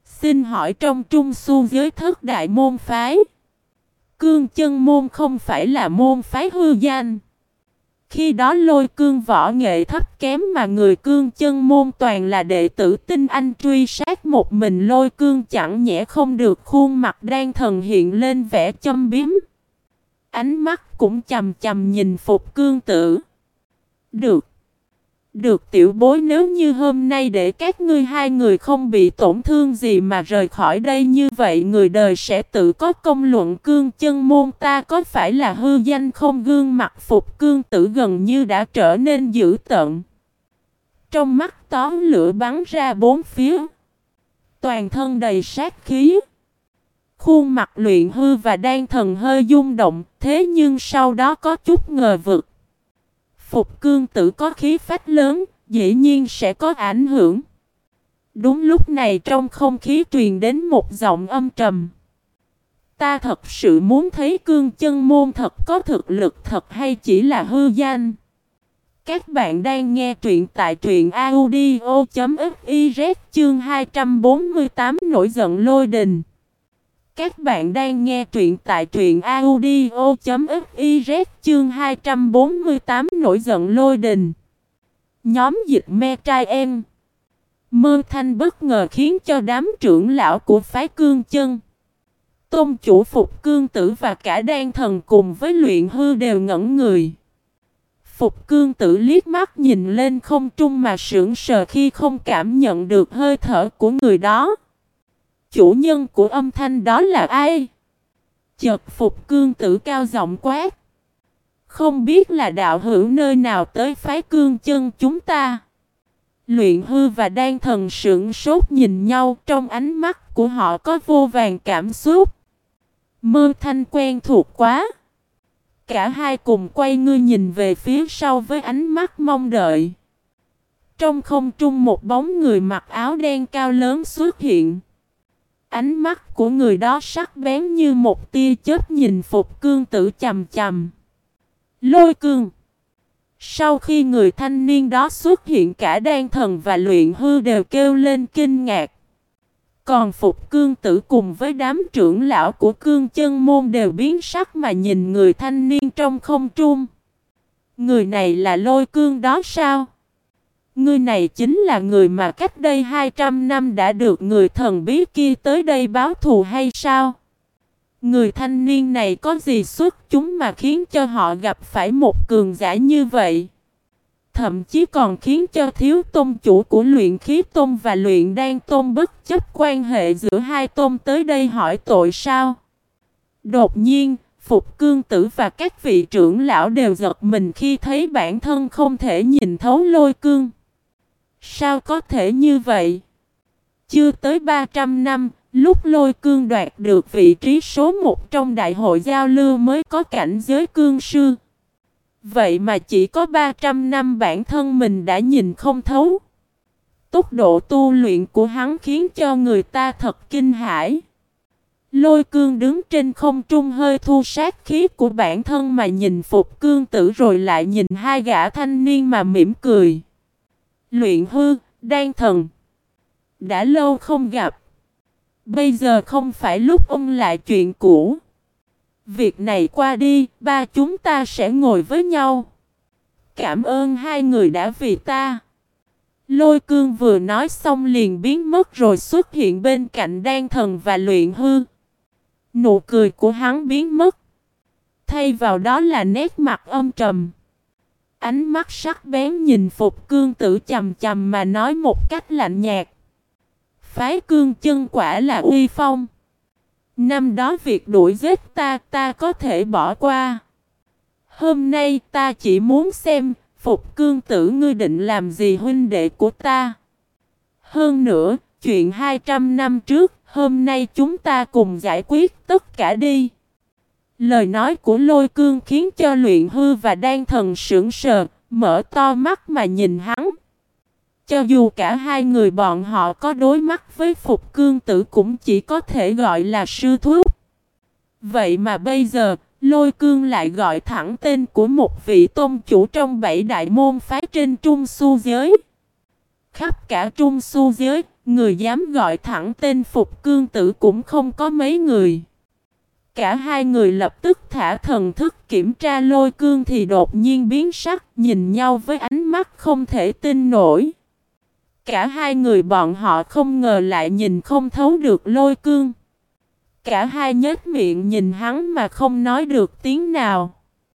Xin hỏi trong trung su giới thất đại môn phái. Cương chân môn không phải là môn phái hư danh. Khi đó lôi cương võ nghệ thấp kém mà người cương chân môn toàn là đệ tử tinh anh truy sát một mình lôi cương chẳng nhẽ không được khuôn mặt đang thần hiện lên vẻ châm biếm. Ánh mắt cũng chầm chầm nhìn phục cương tử. Được. Được tiểu bối nếu như hôm nay để các ngươi hai người không bị tổn thương gì mà rời khỏi đây như vậy, người đời sẽ tự có công luận cương chân môn ta có phải là hư danh không gương mặt phục cương tử gần như đã trở nên dữ tận Trong mắt tóm lửa bắn ra bốn phía. Toàn thân đầy sát khí. Khuôn mặt luyện hư và đan thần hơi rung động thế nhưng sau đó có chút ngờ vực. Phục cương tử có khí phách lớn, dĩ nhiên sẽ có ảnh hưởng. Đúng lúc này trong không khí truyền đến một giọng âm trầm. Ta thật sự muốn thấy cương chân môn thật có thực lực thật hay chỉ là hư danh. Các bạn đang nghe truyện tại truyện audio.fiz chương 248 nổi giận lôi đình. Các bạn đang nghe truyện tại truyện audio.fiz chương 248 nổi giận lôi đình. Nhóm dịch me trai em. Mơ thanh bất ngờ khiến cho đám trưởng lão của phái cương chân. Tôn chủ phục cương tử và cả đan thần cùng với luyện hư đều ngẩn người. Phục cương tử liếc mắt nhìn lên không trung mà sững sờ khi không cảm nhận được hơi thở của người đó chủ nhân của âm thanh đó là ai? Chợt phục cương tử cao giọng quát. Không biết là đạo hữu nơi nào tới phái cương chân chúng ta. Luyện hư và đan thần sững sốt nhìn nhau, trong ánh mắt của họ có vô vàng cảm xúc. Mơ thanh quen thuộc quá. Cả hai cùng quay ngươi nhìn về phía sau với ánh mắt mong đợi. Trong không trung một bóng người mặc áo đen cao lớn xuất hiện. Ánh mắt của người đó sắc bén như một tia chớp nhìn Phục Cương tử chầm chầm. Lôi cương. Sau khi người thanh niên đó xuất hiện cả đan thần và luyện hư đều kêu lên kinh ngạc. Còn Phục Cương Tử cùng với đám trưởng lão của Cương Chân Môn đều biến sắc mà nhìn người thanh niên trong không trung. Người này là lôi cương đó sao? Người này chính là người mà cách đây 200 năm đã được người thần bí kia tới đây báo thù hay sao? Người thanh niên này có gì xuất chúng mà khiến cho họ gặp phải một cường giả như vậy? Thậm chí còn khiến cho thiếu tôn chủ của luyện khí tôn và luyện đan tôn bất chấp quan hệ giữa hai tôn tới đây hỏi tội sao? Đột nhiên, Phục Cương Tử và các vị trưởng lão đều giật mình khi thấy bản thân không thể nhìn thấu lôi cương. Sao có thể như vậy? Chưa tới 300 năm, lúc lôi cương đoạt được vị trí số 1 trong đại hội giao lưu mới có cảnh giới cương sư. Vậy mà chỉ có 300 năm bản thân mình đã nhìn không thấu. Tốc độ tu luyện của hắn khiến cho người ta thật kinh hãi. Lôi cương đứng trên không trung hơi thu sát khí của bản thân mà nhìn phục cương tử rồi lại nhìn hai gã thanh niên mà mỉm cười. Luyện hư, đan thần. Đã lâu không gặp. Bây giờ không phải lúc ông lại chuyện cũ. Việc này qua đi, ba chúng ta sẽ ngồi với nhau. Cảm ơn hai người đã vì ta. Lôi cương vừa nói xong liền biến mất rồi xuất hiện bên cạnh đan thần và luyện hư. Nụ cười của hắn biến mất. Thay vào đó là nét mặt âm trầm. Ánh mắt sắc bén nhìn Phục Cương Tử chầm chầm mà nói một cách lạnh nhạt. Phái cương chân quả là uy phong. Năm đó việc đuổi giết ta ta có thể bỏ qua. Hôm nay ta chỉ muốn xem Phục Cương Tử ngươi định làm gì huynh đệ của ta. Hơn nữa, chuyện 200 năm trước, hôm nay chúng ta cùng giải quyết tất cả đi. Lời nói của lôi cương khiến cho luyện hư và đan thần sững sờ, mở to mắt mà nhìn hắn. Cho dù cả hai người bọn họ có đối mắt với Phục Cương Tử cũng chỉ có thể gọi là sư thúc. Vậy mà bây giờ, Lôi Cương lại gọi thẳng tên của một vị tôn chủ trong bảy đại môn phái trên Trung Su giới. Khắp cả Trung Su giới, người dám gọi thẳng tên Phục Cương Tử cũng không có mấy người. Cả hai người lập tức thả thần thức kiểm tra lôi cương thì đột nhiên biến sắc, nhìn nhau với ánh mắt không thể tin nổi. Cả hai người bọn họ không ngờ lại nhìn không thấu được lôi cương. Cả hai nhếch miệng nhìn hắn mà không nói được tiếng nào.